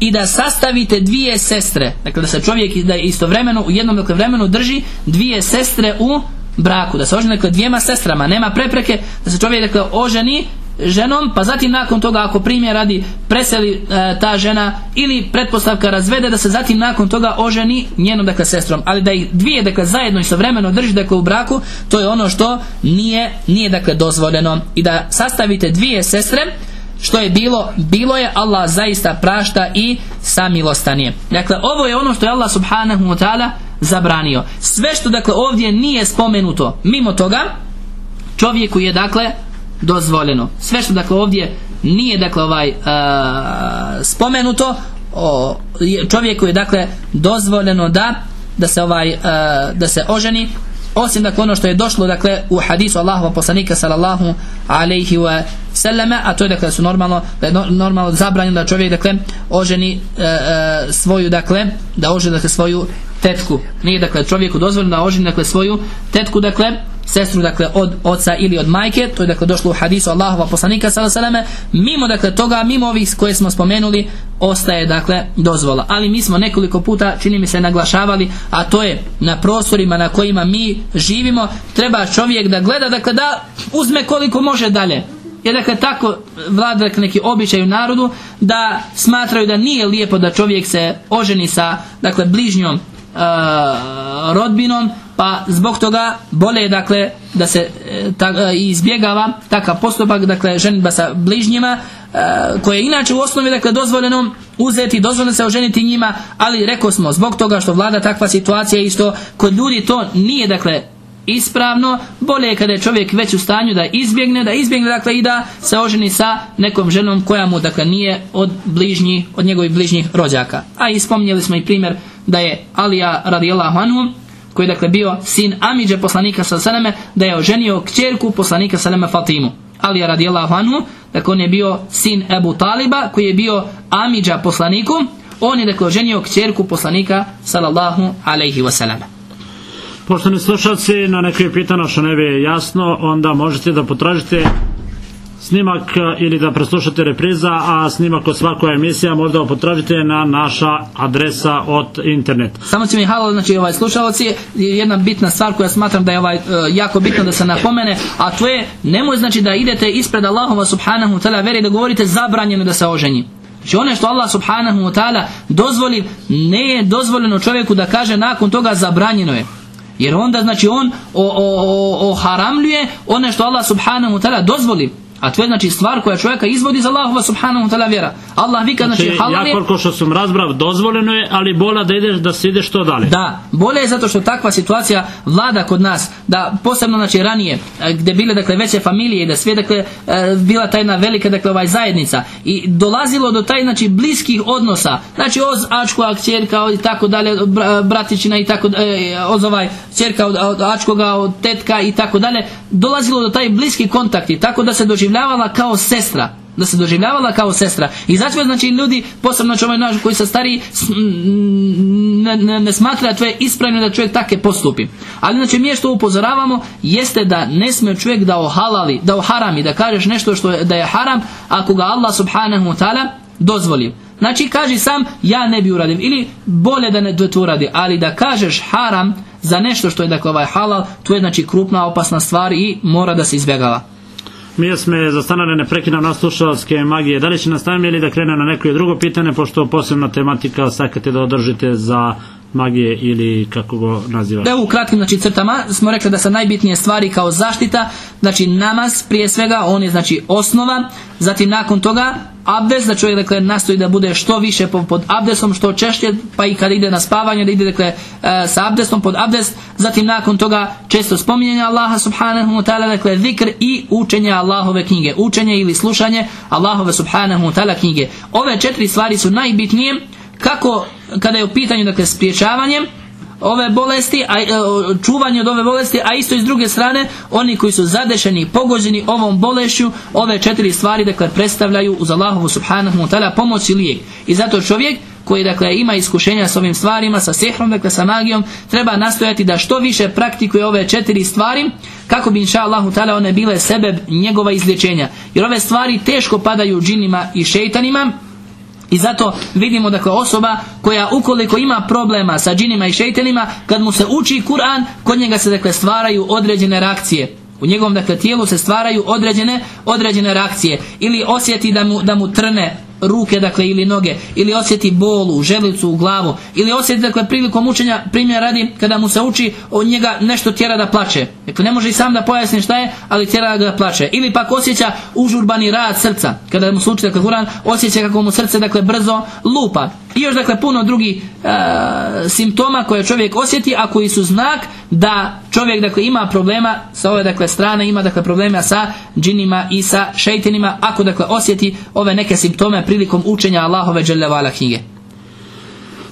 i da sastavite dvije sestre. Dakle da se čovjek da istovremeno u jednom dakle vremenu drži dvije sestre u braku. Da se oženi dakle dvijema sestrama nema prepreke da se čovjek dakle oženi ženom pa zatim nakon toga ako primjer radi preseli e, ta žena ili pretpostavka razvede da se zatim nakon toga oženi njenom dakle sestrom ali da ih dvije dakle zajedno istovremeno drži dakle u braku to je ono što nije nije dakle dozvoljeno i da sastavite dvije sestre što je bilo, bilo je Allah zaista prašta i samilostan je. Dakle, ovo je ono što je Allah subhanahu wa ta'ala zabranio. Sve što dakle ovdje nije spomenuto mimo toga, čovjeku je dakle dozvoljeno. Sve što dakle ovdje nije dakle ovaj e, spomenuto, o, je- čovjeku je dakle dozvoljeno da da se ovaj e, da se oženi osim dakle ono što je došlo dakle u hadisu Allahova poslanika sallallahu alejhi wa sallama a to je dakle da su normalno da je no- normalno zabranjeno da čovjek dakle oženi e, svoju dakle da oženi dakle svoju tetku nije dakle čovjeku dozvoljeno da oženi dakle svoju tetku dakle sestru dakle od oca ili od majke. To je dakle došlo u hadisu Allahova poslanika sallallahu mimo dakle toga mimo ovih koje smo spomenuli ostaje dakle dozvola. Ali mi smo nekoliko puta čini mi se naglašavali a to je na prostorima na kojima mi živimo treba čovjek da gleda dakle da uzme koliko može dalje. Jer dakle tako vlada dakle, neki običaj u narodu da smatraju da nije lijepo da čovjek se oženi sa dakle bližnjom e, rodbinom pa zbog toga bolje je dakle da se e, ta, e, izbjegava takav postupak dakle ženitba sa bližnjima e, koje je inače u osnovi dakle dozvoljeno uzeti, dozvoljeno se oženiti njima ali rekao smo zbog toga što vlada takva situacija isto kod ljudi to nije dakle ispravno, bolje je kada je čovjek već u stanju da izbjegne, da izbjegne dakle i da se oženi sa nekom ženom koja mu dakle nije od bližnjih, od njegovih bližnjih rođaka. A i spominjali smo i primjer da je Alija radijallahu anhu koji je dakle bio sin Amidže poslanika sa Seleme, da je oženio kćerku poslanika Seleme Fatimu. Alija radijallahu anhu, dakle on je bio sin Ebu Taliba koji je bio Amidža poslaniku, on je dakle oženio kćerku poslanika sallallahu alaihi wasallam. Poštovani slušalci, na neko je pitano što ne bi je jasno, onda možete da potražite snimak e, ili da preslušate repriza, a snimak od svakoj emisija možda potražite na naša adresa od internet. Samo će mi halo, znači ovaj slušalci, je jedna bitna stvar koja smatram da je ovaj e, jako bitno da se napomene, a to je nemoj znači da idete ispred Allahova subhanahu ta'ala veri da govorite zabranjeno da se oženi. Znači ono što Allah subhanahu wa ta'ala dozvoli, ne je dozvoljeno čovjeku da kaže nakon toga zabranjeno je. Jer onda znači on o, o, o, oharamljuje one što Allah subhanahu wa ta'ala dozvoli. A to je znači stvar koja čovjeka izvodi iz Allahova subhanahu ta'ala vjera. Allah vika znači, Znači, halal ja je, koliko što sam razbrav, dozvoljeno je, ali bola da ideš da se ide što dalje. Da, bolje je zato što takva situacija vlada kod nas, da posebno znači ranije, e, gdje bile dakle veće familije i da sve dakle e, bila ta jedna velika dakle ovaj zajednica i dolazilo do taj znači bliskih odnosa, znači od ačkova kćerka i tako dalje, bratićina i tako e, od ovaj kćerka od, od ačkoga, od tetka i tako dalje, dolazilo do taj bliski kontakti, tako da se doživljavala kao sestra da se doživljavala kao sestra. I zato znači ljudi posebno čovjek naš koji se stariji s- m, ne, ne, ne smatra to je ispravno da čovjek tako postupi. Ali znači mi je što upozoravamo jeste da ne smije čovjek da ohalali da oharami, da kažeš nešto što je, da je haram ako ga Allah subhanahu wa ta'ala dozvoli. Znači kaži sam ja ne bi uradim ili bolje da ne da to uradi. Ali da kažeš haram za nešto što je dakle ovaj halal to je znači krupna opasna stvar i mora da se izbjegava Mi smo zastanali ne prekidam nas slušalske magije. Da li će nastaviti ili da krene na neko drugo pitanje, pošto posebna tematika sakate da održite za magije ili kako go nazivate. Da u kratkim znači crtama smo rekli da su najbitnije stvari kao zaštita, znači namaz prije svega, on je znači osnova, zatim nakon toga abdest, da čovjek dakle nastoji da bude što više pod, abdestom, što češće, pa i kada ide na spavanje, da ide dakle e, sa abdestom pod abdest, zatim nakon toga često spominjanje Allaha subhanahu wa ta'ala, dakle zikr i učenje Allahove knjige, učenje ili slušanje Allahove subhanahu wa ta'ala knjige. Ove četiri stvari su najbitnije kako kada je u pitanju dakle spriječavanje ove bolesti, a, e, čuvanje od ove bolesti, a isto i s druge strane oni koji su zadešeni i pogođeni ovom bolešću, ove četiri stvari dakle predstavljaju uz Allahovu subhanahu wa ta'ala pomoć i lijek. I zato čovjek koji dakle ima iskušenja s ovim stvarima, sa sihrom, dakle sa magijom, treba nastojati da što više praktikuje ove četiri stvari kako bi inša Allahu ta'ala one bile sebe njegova izlječenja. Jer ove stvari teško padaju džinima i šeitanima, i zato vidimo dakle osoba koja ukoliko ima problema sa džinima i šeitanima, kad mu se uči Kur'an, kod njega se dakle stvaraju određene reakcije. U njegovom dakle tijelu se stvaraju određene određene reakcije ili osjeti da mu, da mu trne ruke dakle ili noge ili osjeti bol u želicu u glavu ili osjeti dakle prilikom učenja primjer radi kada mu se uči od njega nešto tjera da plače. Dakle ne može i sam da pojasni šta je ali tjera da plače. Ili pak osjeća užurbani rad srca. Kada mu se uči dakle Kur'an osjeća kako mu srce dakle brzo lupa. I još dakle puno drugih e, simptoma koje čovjek osjeti a koji su znak da čovjek dakle ima problema sa ove dakle strane ima dakle problema sa džinima i sa šeitinima ako dakle osjeti ove neke simptome prilikom učenja Allahove dželjevala knjige.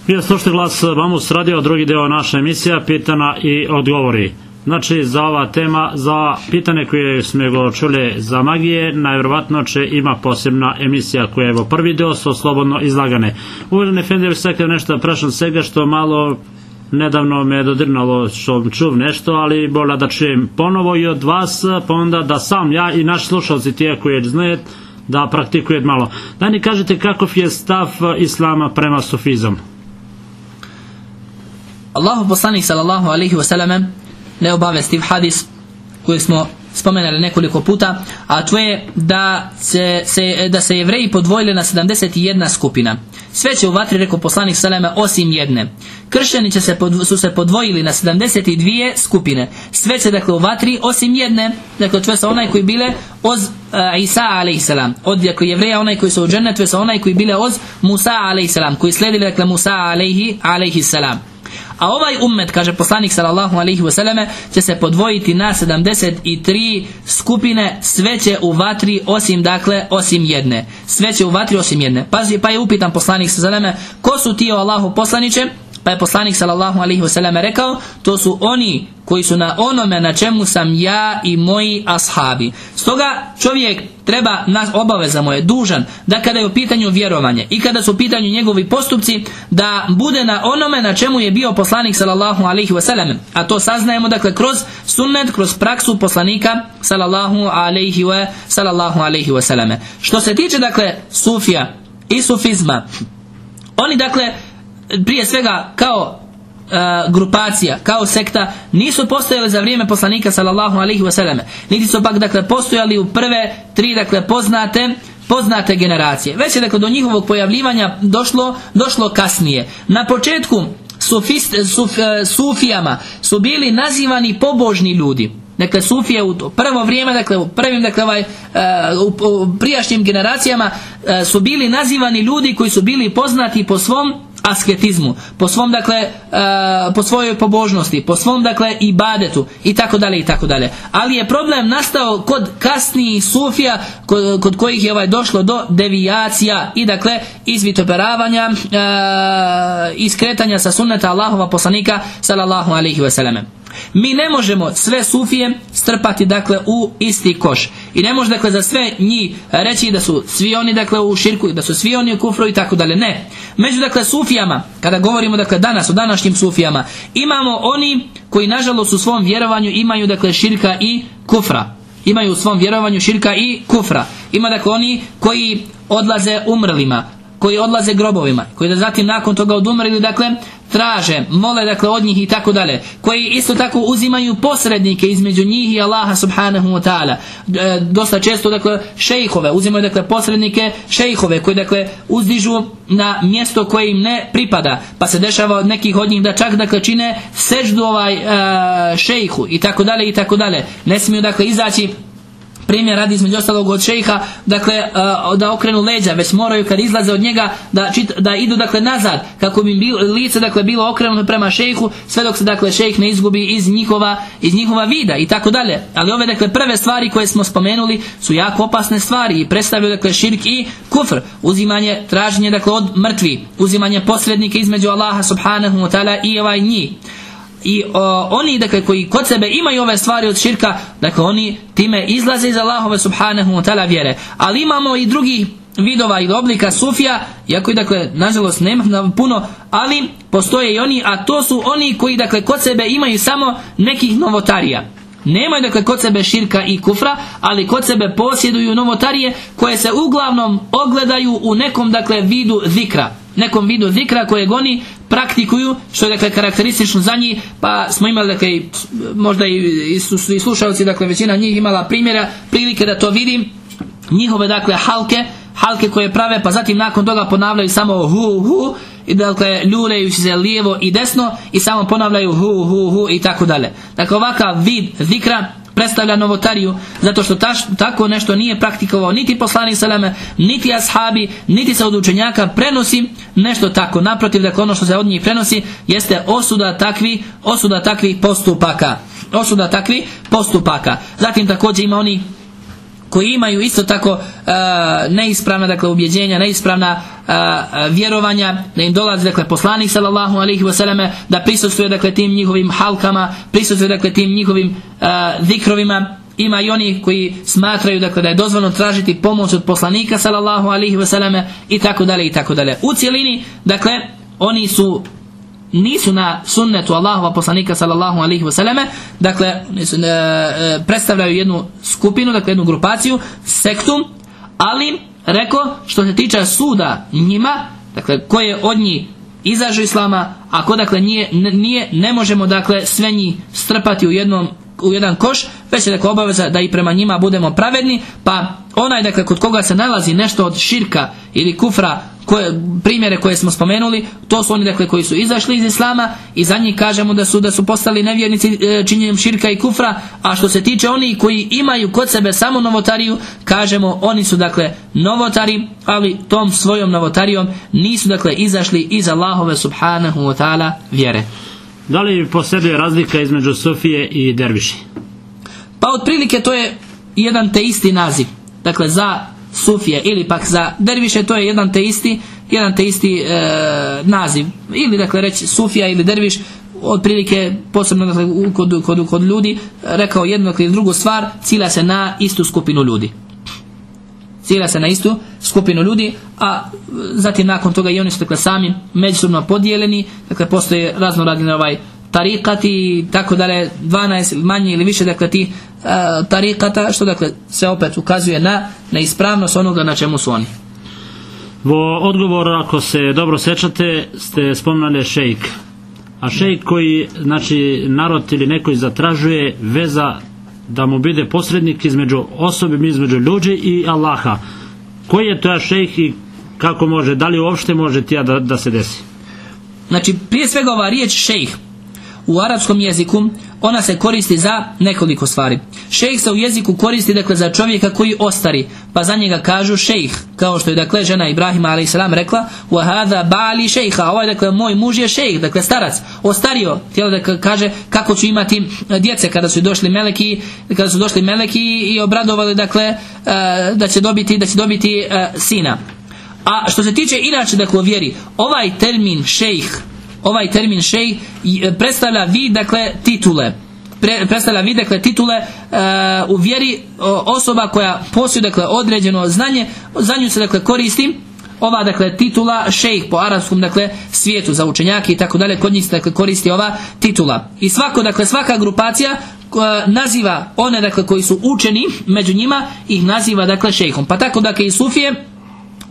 Prije slušajte glas Mamus radio, drugi deo naše emisija, pitana i odgovori. Znači, za ova tema, za pitanje koje smo go čuli za magije, najvjerovatno će ima posebna emisija koja je prvi deo su slobodno izlagane. Uvaženi Efendije, bi nešto da prašam svega što malo nedavno me dodirnalo što čuv nešto, ali bola da čujem ponovo i od vas, pa onda da sam ja i naši slušalci tije koji znaju da praktikuje malo. Da ni kažete kakav je stav Islama prema sufizam? Allahu poslanik sallallahu alaihi wasallam ne obavestiv hadis koji smo spomenuli nekoliko puta, a to je da se, se, da se jevreji podvojili na 71 skupina. Sve će u vatri, rekao poslanik Saleme, osim jedne. Kršćani će se su se podvojili na 72 skupine. Sve će dakle u vatri osim jedne, dakle to je onaj koji bile oz uh, Isa a.s. Od dakle, jevreja onaj koji su u džennetu, je onaj koji bile oz Musa a.s. koji sledili dakle Musa a.s. A ovaj ummet, kaže poslanik sallallahu alaihi wasallam, će se podvojiti na 73 skupine, sve će u vatri osim dakle, osim jedne. Sve će u vatri osim jedne. Pazi, pa je upitan poslanik sallallahu ko su ti o Allahu poslaniće? Pa je poslanik sallallahu alaihi wasallam rekao, to su oni koji su na onome na čemu sam ja i moji ashabi. Stoga čovjek treba, nas obaveza mu je dužan, da kada je u pitanju vjerovanje i kada su u pitanju njegovi postupci, da bude na onome na čemu je bio poslanik sallallahu alaihi wasallam. A to saznajemo dakle kroz sunnet, kroz praksu poslanika sallallahu alaihi wa sallallahu alaihi wasallam. Što se tiče dakle sufija i sufizma, oni dakle prije svega kao grupacija, kao sekta nisu postojali za vrijeme poslanika sallallahu alaihi wasallam niti su pak dakle postojali u prve tri dakle poznate poznate generacije. Već je dakle do njihovog pojavljivanja došlo, došlo kasnije. Na početku sufist, suf, e, sufijama su bili nazivani pobožni ljudi. Dakle, Sufije u prvo vrijeme, dakle, u prvim, dakle, ovaj, e, u prijašnjim generacijama su bili nazivani ljudi koji su bili poznati po svom asketizmu, po svom dakle e, po svojoj pobožnosti, po svom dakle ibadetu i tako dalje i tako dalje. Ali je problem nastao kod kasnijih sufija kod, kod kojih je ovaj došlo do devijacija i dakle izvitoperavanja e, iskretanja sa sunneta Allahova poslanika sallallahu alaihi wasallam. Mi ne možemo sve sufije strpati dakle u isti koš. I ne može dakle za sve njih reći da su svi oni dakle u širku, da su svi oni u kufru i tako dalje. Ne. Među dakle sufijama, kada govorimo dakle danas o današnjim sufijama, imamo oni koji nažalost u svom vjerovanju imaju dakle širka i kufra. Imaju u svom vjerovanju širka i kufra. Ima dakle oni koji odlaze umrlima, koji odlaze grobovima, koji da zatim nakon toga odumrli, dakle, traže, mole dakle od njih i tako dalje, koji isto tako uzimaju posrednike između njih i Allaha subhanahu wa ta'ala. E, dosta često dakle šejhove, uzimaju dakle posrednike šejhove koji dakle uzdižu na mjesto koje im ne pripada, pa se dešava od nekih od njih da čak dakle čine seždu ovaj e, šejhu i tako dalje i tako dalje. Ne smiju dakle izaći primjer radi između ostalog od šejha dakle e, da okrenu leđa već moraju kad izlaze od njega da, da idu dakle nazad kako bi bilo, lice dakle bilo okrenuto prema šejhu sve dok se dakle šejh ne izgubi iz njihova, iz njihova vida i tako dalje. Ali ove dakle prve stvari koje smo spomenuli su jako opasne stvari i predstavljaju dakle širk i kufr. Uzimanje traženje dakle od mrtvi uzimanje posrednike između Allaha subhanahu wa ta'ala i ovaj njih i o, oni dakle koji kod sebe imaju ove stvari od širka dakle oni time izlaze iz Allahove subhanahu wa ta'ala vjere ali imamo i drugi vidova ili oblika sufija iako i dakle nažalost nema puno ali postoje i oni a to su oni koji dakle kod sebe imaju samo nekih novotarija Nemaju dakle kod sebe širka i kufra, ali kod sebe posjeduju novotarije koje se uglavnom ogledaju u nekom dakle vidu zikra. Nekom vidu zikra koje oni praktikuju, što je dakle karakteristično za njih, pa smo imali dakle možda i, i, i slušalci, dakle većina njih imala primjera, prilike da to vidim, njihove dakle halke, halke koje prave, pa zatim nakon toga ponavljaju samo hu hu i dakle ljulejući se lijevo i desno i samo ponavljaju hu hu hu i tako dalje. Dakle ovakav vid zikra predstavlja novotariju zato što taš, tako nešto nije praktikovao niti poslanik salame, niti ashabi, niti se od učenjaka prenosi nešto tako. Naprotiv, dakle ono što se od njih prenosi jeste osuda takvi, osuda takvih postupaka. Osuda takvih postupaka. Zatim također ima oni koji imaju isto tako uh, neispravna dakle ubjeđenja, neispravna uh, vjerovanja da im dolazi dakle poslanik sallallahu alejhi ve selleme da prisustvuje dakle tim njihovim halkama, prisustvuje dakle tim njihovim uh, zikrovima ima i oni koji smatraju dakle da je dozvoljeno tražiti pomoć od poslanika sallallahu alejhi ve selleme i tako dalje i tako dalje. U cjelini dakle oni su nisu na sunnetu Allahova poslanika sallallahu alaihi wasallam dakle nisu, e, e, predstavljaju jednu skupinu dakle jednu grupaciju sektu ali reko što se tiče suda njima dakle koje od njih izažu islama ako dakle nije, nije ne možemo dakle sve njih strpati u jednom u jedan koš, već je dakle obaveza da i prema njima budemo pravedni, pa onaj dakle kod koga se nalazi nešto od širka ili kufra koje, primjere koje smo spomenuli, to su oni dakle koji su izašli iz islama i za njih kažemo da su da su postali nevjernici e, činjenjem širka i kufra, a što se tiče oni koji imaju kod sebe samo novotariju, kažemo oni su dakle novotari, ali tom svojom novotarijom nisu dakle izašli iz Allahove subhanahu wa ta'ala vjere. Da li posjeduje razlika između Sofije i Derviši? Pa otprilike to je jedan te isti naziv. Dakle, za Sufije ili pak za Derviše to je jedan te isti, jedan te isti e, naziv. Ili dakle reći Sufija ili Derviš otprilike posebno dakle, kod, kod, kod ljudi rekao jednu ili drugu stvar cilja se na istu skupinu ljudi cilja se na istu skupinu ljudi, a zatim nakon toga i oni su dakle sami međusobno podijeljeni, dakle postoje raznoradni ovaj tarikati tako dalje, 12 ili manje ili više dakle ti uh, tarikata, što dakle se opet ukazuje na neispravnost onoga na čemu su oni. Vo odgovoru, ako se dobro sećate, ste spomenuli šejk. A šejk koji, znači, narod ili neko zatražuje veza da mu bude posrednik između osobe, između ljudi i Allaha. Koji je to šejh i kako može, da li uopšte može tija da, da se desi? Znači, prije svega ova riječ šejh u arapskom jeziku ona se koristi za nekoliko stvari. Šejh se u jeziku koristi dakle za čovjeka koji ostari, pa za njega kažu šejh, kao što je dakle žena Ibrahima a.s. rekla wa hada bali šejha, ovaj dakle moj muž je šejh, dakle starac, ostario, htjela da kaže kako ću imati djece kada su došli meleki, kada su došli meleki i obradovali dakle e, da će dobiti da će dobiti e, sina. A što se tiče inače dakle vjeri, ovaj termin šejh ovaj termin šej e, predstavlja vid dakle titule. Pre, predstavlja vid dakle titule e, u vjeri osoba koja posjeduje dakle određeno znanje za nju se dakle koristi ova dakle titula šejh po arapskom dakle svijetu za učenjake i tako dalje. Kod njih se dakle koristi ova titula. I svako dakle svaka grupacija koja naziva one dakle koji su učeni među njima ih naziva dakle šejhom. Pa tako dakle i sufije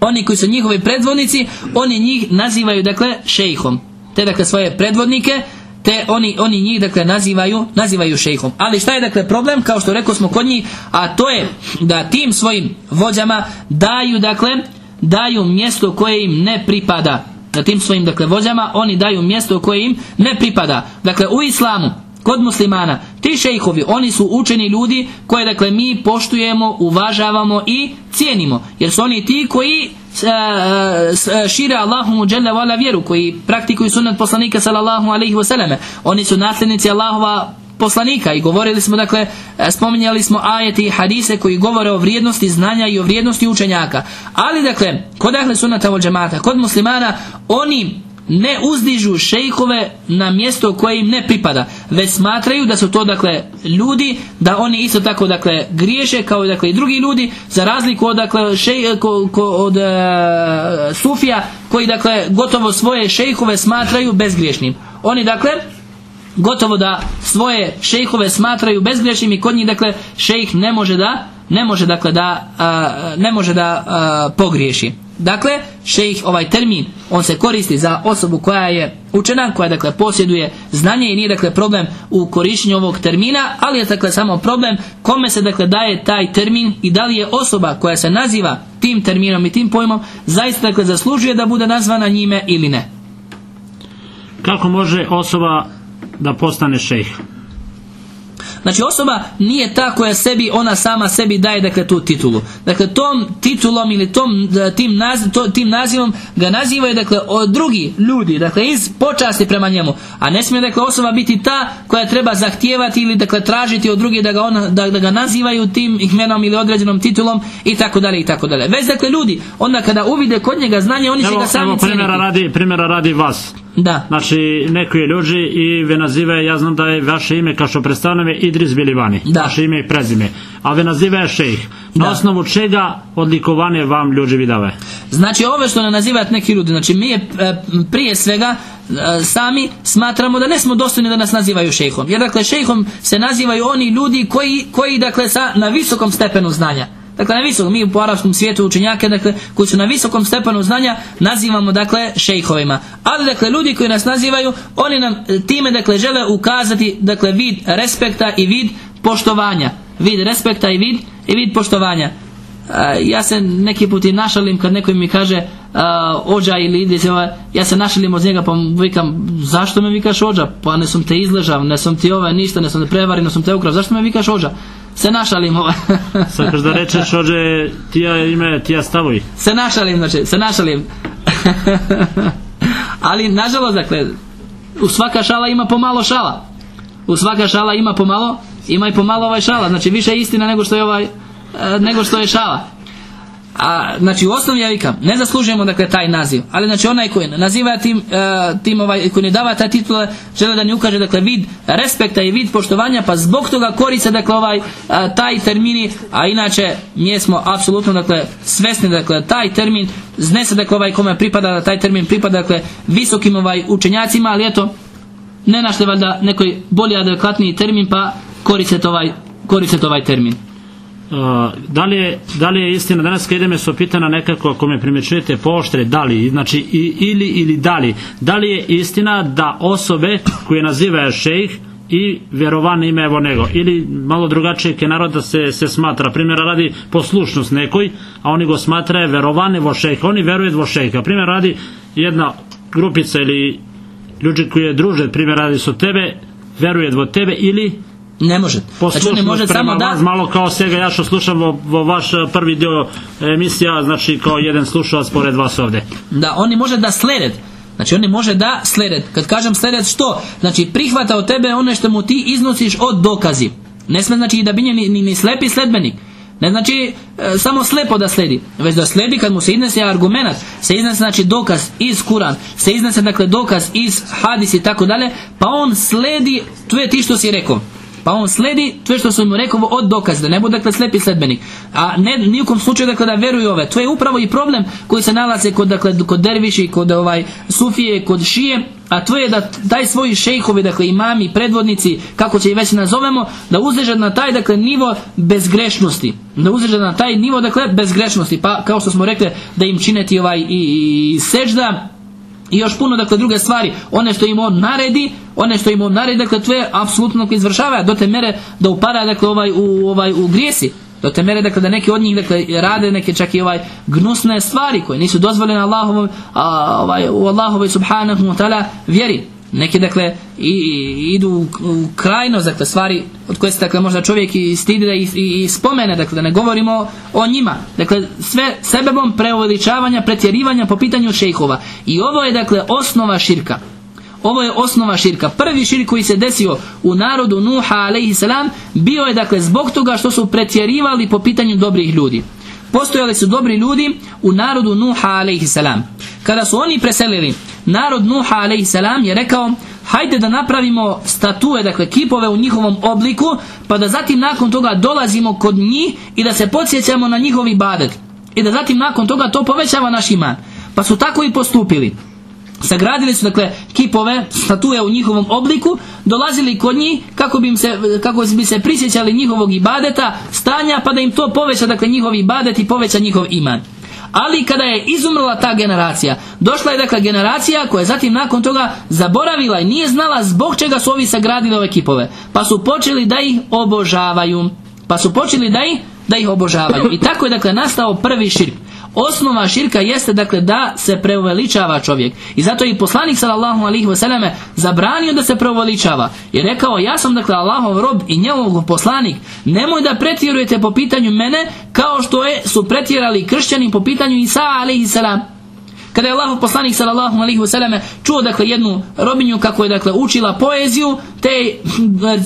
oni koji su njihovi predvodnici oni njih nazivaju dakle šejhom te dakle svoje predvodnike te oni, oni njih dakle nazivaju nazivaju šejhom. Ali šta je dakle problem kao što rekao smo kod njih, a to je da tim svojim vođama daju dakle daju mjesto koje im ne pripada. Da tim svojim dakle vođama oni daju mjesto koje im ne pripada. Dakle u islamu kod muslimana ti šejhovi oni su učeni ljudi koje dakle mi poštujemo, uvažavamo i cijenimo jer su oni ti koji šire Allahu mu dželle vjeru koji praktikuju sunnet poslanika sallallahu alejhi ve selleme oni su nasljednici Allahova poslanika i govorili smo dakle spominjali smo ajete i hadise koji govore o vrijednosti znanja i o vrijednosti učenjaka. Ali dakle kod ahle sunnata wal kod muslimana oni ne uzdižu šejhove na mjesto koje im ne pripada već smatraju da su to dakle ljudi da oni isto tako dakle griješe kao dakle i drugi ljudi za razliku od dakle šej, ko, ko, od e, sufija koji dakle gotovo svoje šejhove smatraju bezgriješnim. Oni dakle gotovo da svoje šejhove smatraju bezgrešnim i kod njih dakle šejh ne može da ne može dakle da a, ne može da a, pogriješi dakle šejh ovaj termin on se koristi za osobu koja je učena koja dakle posjeduje znanje i nije dakle problem u korištenju ovog termina ali je dakle samo problem kome se dakle daje taj termin i da li je osoba koja se naziva tim terminom i tim pojmom zaista dakle zaslužuje da bude nazvana njime ili ne Kako može osoba da postane šejh? Znači osoba nije ta koja sebi, ona sama sebi daje dakle tu titulu. Dakle tom titulom ili tom, tim, naz, to, tim nazivom ga nazivaju dakle od drugi ljudi, dakle iz počasti prema njemu. A ne smije dakle osoba biti ta koja treba zahtijevati ili dakle tražiti od drugih da ga, ona, da, da ga nazivaju tim imenom ili određenom titulom i tako dalje i tako dalje. Već dakle ljudi, onda kada uvide kod njega znanje, oni će Evo, ga sami evo primjera radi, primjera radi vas. Da. Znači, neko je ljudi i ve nazive, ja znam da je vaše ime, kao što predstavljam je Idris Bilivani. Da. Vaše ime i prezime. A ve nazive je šejh. Na Da. osnovu čega odlikovanje vam ljudi vidave? Znači ove što ne nazivate neki ljudi, znači mi je e, prije svega e, sami smatramo da ne smo dostojni da nas nazivaju šejhom. Jer dakle šejhom se nazivaju oni ljudi koji, koji dakle sa, na visokom stepenu znanja. Dakle, na visokom, mi u arapskom svijetu učenjake, dakle, koji su na visokom stepenu znanja, nazivamo, dakle, šejhovima. Ali, dakle, ljudi koji nas nazivaju, oni nam e, time, dakle, žele ukazati, dakle, vid respekta i vid poštovanja. Vid respekta i vid, i vid poštovanja. A, ja se neki put i našalim kad neko mi kaže a, ođa ili ide se, ovaj, ja se našalim od njega pa vikam zašto me vikaš ođa? Pa ne sam te izležav ne sam ti ovaj ništa ne sam te prevari ne sam te ukrav zašto me vikaš ođa? Se našalim ovaj. Sad kaš da rečeš ođe tija ime, tija stavovi. se našalim znači se našalim. Ali nažalost dakle u svaka šala ima pomalo šala. U svaka šala ima pomalo ima i pomalo ovaj šala. Znači više je istina nego što je ovaj nego što je šala. A znači u osnovi ja vikam ne zaslužujemo dakle taj naziv ali znači onaj koji naziva tim, e, tim ovaj, koji ne dava taj titul žele da ne ukaže dakle vid respekta i vid poštovanja pa zbog toga koriste dakle ovaj e, taj termini a inače mi smo apsolutno dakle svesni dakle taj termin zne se dakle ovaj kome pripada da taj termin pripada dakle visokim ovaj učenjacima ali eto ne našli valjda nekoj bolji adekvatniji termin pa koriste ovaj koriste ovaj termin da, li je, da li je istina, danas kad ideme su pitana nekako, ako me primjećujete pooštre, da li, znači i, ili ili da li, da li je istina da osobe koje nazivaju šejh i vjerovan ime evo nego ili malo drugačije ke naroda se, se smatra? Primjera radi poslušnost nekoj a oni go smatraju verovan evo šejh oni veruju vo šejha. Primjer radi jedna grupica ili ljudi koji je druže primjer radi su tebe veruje vo tebe ili ne može znači on ne poslušnost može prema samo da vas, malo kao svega ja što slušam vo, vo vaš eh, prvi dio emisija, znači kao jedan slušalac pored vas ovde. Da, on ne može da sledet. Znači on ne može da sledet. Kad kažem sledet što? Znači prihvata od tebe ono što mu ti iznosiš od dokazi. Ne sme znači da bi ni, ni, ni slepi sledbenik. Ne znači e, samo slepo da sledi, već da sledi kad mu se iznese argumenat, se iznese znači dokaz iz Kuran, se iznese dakle dokaz iz hadis i tako dalje, pa on sledi tvoje ti što si rekao. Pa on sledi to što sam mu rekao od dokaza, da ne bude dakle slepi sledbenik. A ne nijukom slučaju dakle da veruju ove. To je upravo i problem koji se nalaze kod dakle kod derviši, kod ovaj sufije, kod šije, a to je da taj svoji šejhovi, dakle imami, predvodnici, kako će ih već nazovemo, da uzdeže na taj dakle nivo bezgrešnosti. Da uzdeže na taj nivo dakle bezgrešnosti. Pa kao što smo rekli da im čineti ovaj i, i, i sežda, i još puno dakle druge stvari. One što im on naredi one što im on naredi dakle to je apsolutno izvršava do te mere da upara dakle ovaj u ovaj u grijesi. Do te mere dakle da neki od njih dakle rade neke čak i ovaj gnusne stvari koje nisu dozvoljene Allahovom a, ovaj u Allahovoj subhanahu wa taala vjeri neki dakle i, i, idu u, u krajnost dakle stvari od koje se dakle možda čovjek i stidi da i, i, i spomene dakle da ne govorimo o njima dakle sve sebebom preuveličavanja pretjerivanja po pitanju šejhova i ovo je dakle osnova širka ovo je osnova širka. Prvi širk koji se desio u narodu Nuha a.s. bio je dakle zbog toga što su pretjerivali po pitanju dobrih ljudi. Postojali su dobri ljudi u narodu Nuha a.s. Kada su oni preselili narod Nuha a.s. je rekao hajde da napravimo statue, dakle kipove u njihovom obliku, pa da zatim nakon toga dolazimo kod njih i da se podsjećamo na njihovi badet. I da zatim nakon toga to povećava naš iman. Pa su tako i postupili. Sagradili su dakle kipove, statue u njihovom obliku, dolazili kod njih kako bi, im se, kako bi se prisjećali njihovog ibadeta, stanja, pa da im to poveća dakle njihovi ibadet i poveća njihov iman. Ali kada je izumrla ta generacija, došla je dakle generacija koja je zatim nakon toga zaboravila i nije znala zbog čega su ovi sagradili ove kipove. Pa su počeli da ih obožavaju. Pa su počeli da ih, da ih obožavaju. I tako je dakle nastao prvi širk. Osnova širka jeste dakle da se preuveličava čovjek. I zato je i poslanik sallallahu alaihi wasallam zabranio da se preuveličava. I rekao ja sam dakle Allahov rob i njegov poslanik. Nemoj da pretjerujete po pitanju mene kao što je, su pretjerali kršćani po pitanju Isa alaihi salam. Kada je Allahov poslanik sallallahu alaihi wasallam čuo dakle jednu robinju kako je dakle učila poeziju, te je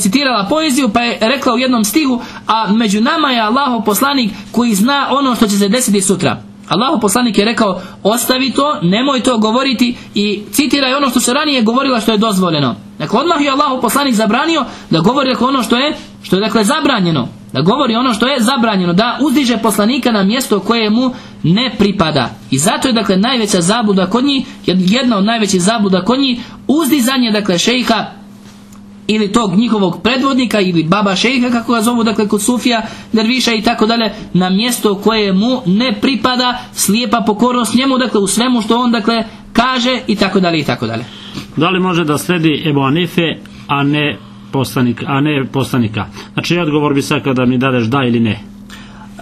citirala poeziju pa je rekla u jednom stihu, a među nama je Allahov poslanik koji zna ono što će se desiti sutra. Allahu poslanik je rekao ostavi to, nemoj to govoriti i citiraj ono što se ranije govorila što je dozvoljeno. Dakle, odmah je Allahu poslanik zabranio da govori dakle, ono što je, što je dakle zabranjeno. Da govori ono što je zabranjeno, da uzdiže poslanika na mjesto koje mu ne pripada. I zato je dakle najveća zabuda kod njih, jedna od najvećih zabuda kod njih, uzdizanje dakle šejha ili tog njihovog predvodnika ili baba šejha kako ga zovu dakle kod Sufija, derviša i tako dalje na mjesto koje mu ne pripada slijepa pokornost njemu dakle u svemu što on dakle kaže i tako dalje i tako dalje. Da li može da sledi Ebu Anife, a ne poslanik, a ne poslanika? Znači odgovor bi sad kada mi dadeš da ili ne.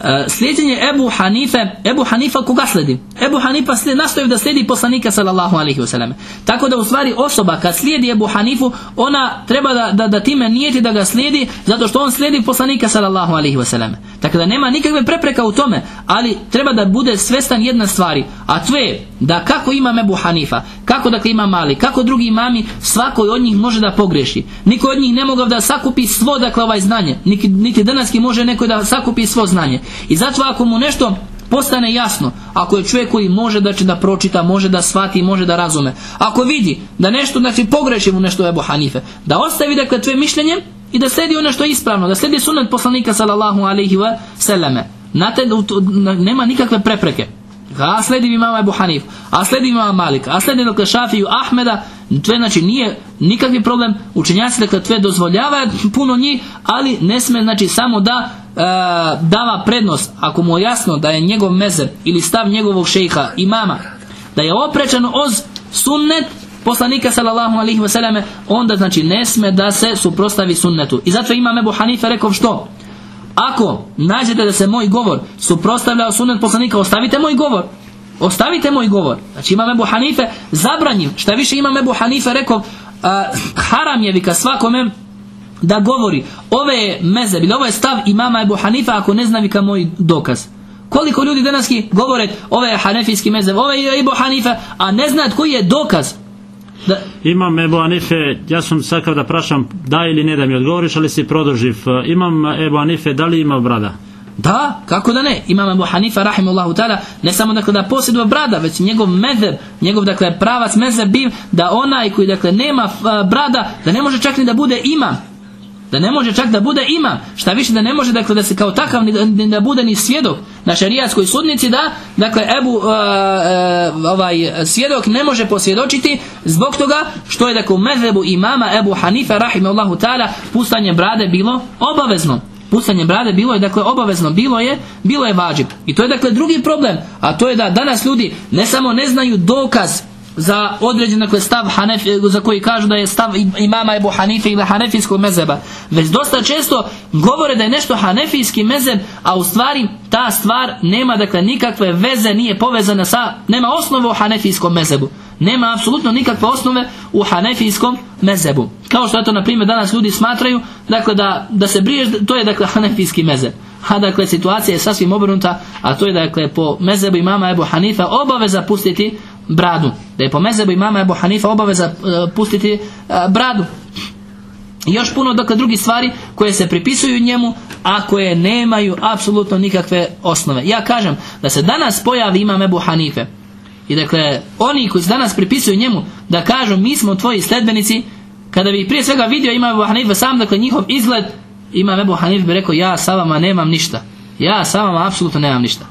E, slijedjenje Ebu Hanife, Ebu Hanifa koga sledi? Ebu Hanifa slijed, nastoji da slijedi poslanika sallallahu alaihi wasallam. Tako da u stvari osoba kad slijedi Ebu Hanifu, ona treba da, da, da time nijeti da ga slijedi zato što on slijedi poslanika sallallahu alaihi wasallam. Tako da nema nikakve prepreka u tome, ali treba da bude svestan jedna stvari, a to je da kako ima Ebu Hanifa, kako dakle ima Mali, kako drugi imami, svako od njih može da pogreši. Niko od njih ne mogao da sakupi svo dakle ovaj znanje, niti, niti danaski može neko da sakupi svo znanje. I zato ako mu nešto postane jasno, ako je čovjek koji može da će da pročita, može da shvati, može da razume. Ako vidi da nešto, znači pogreši mu nešto Ebu Hanife, da ostavi dakle tvoje mišljenje i da slijedi ono što je ispravno, da slijedi sunet poslanika sallallahu alaihi wa sallame. Znate, nema nikakve prepreke. A sledi imama Ebu Hanif, a sledi imama Malik, a sledi dakle Šafiju Ahmeda, tve znači nije nikakvi problem, učenjaci dakle tve dozvoljava puno njih, ali ne sme znači samo da dava prednost, ako mu je jasno da je njegov mezer ili stav njegovog šejha imama, da je oprečan oz sunnet poslanika sallallahu alaihi wasallam onda znači ne sme da se suprostavi sunnetu. I zato imam Ebu Hanife rekao što? Ako nađete da se moj govor suprotstavlja sunnet poslanika, ostavite moj govor. Ostavite moj govor. Znači imam Ebu Hanife zabranjiv. Šta više imam Ebu Hanife rekao haram je vika svakome da govori ove meze ili ovo je stav imama Ebu Hanifa ako ne zna vika moj dokaz. Koliko ljudi danas govore ove je hanefijski mezev, ove je Ebu Hanifa, a ne zna koji je dokaz. Da. Imam Ebu Anife, ja sam sakav da prašam da ili ne da mi odgovoriš, ali si produživ. Imam Ebu Anife, da li ima brada? Da, kako da ne? Imam Ebu Hanifa, rahimullahu ta'ala, ne samo dakle da posjeduje brada, već njegov medheb, njegov dakle pravac mezeb da onaj koji dakle nema brada, da ne može čak ni da bude imam. Da ne može čak da bude imam. Šta više da ne može dakle da se kao takav ni da bude ni svjedok na šerijatskoj sudnici da dakle Ebu uh, ovaj svjedok ne može posvjedočiti zbog toga što je dakle u mezhebu imama Ebu Hanife rahimahullahu ta'ala pustanje brade bilo obavezno. Pustanje brade bilo je dakle obavezno, bilo je, bilo je vađib. I to je dakle drugi problem, a to je da danas ljudi ne samo ne znaju dokaz za određen dakle, stav Hanef, za koji kažu da je stav imama Ebu Hanife ili Hanefijskog mezeba već dosta često govore da je nešto Hanefijski mezeb a u stvari ta stvar nema dakle nikakve veze nije povezana sa nema osnove u Hanefijskom mezebu nema apsolutno nikakve osnove u Hanefijskom mezebu kao što to na primjer danas ljudi smatraju dakle da, da se briješ to je dakle Hanefijski mezeb a dakle situacija je sasvim obrnuta a to je dakle po mezebu imama Ebu Hanifa obaveza pustiti bradu. Da je po mezebu imama Ebu Hanifa obaveza e, pustiti e, bradu. I još puno dakle drugi stvari koje se pripisuju njemu, a koje nemaju apsolutno nikakve osnove. Ja kažem da se danas pojavi imam Ebu Hanife I dakle, oni koji se danas pripisuju njemu da kažu mi smo tvoji sledbenici, kada bi prije svega vidio ima Ebu Hanife sam, dakle njihov izgled, ima Ebu Hanife bi rekao ja sa vama nemam ništa. Ja sa vama apsolutno nemam ništa.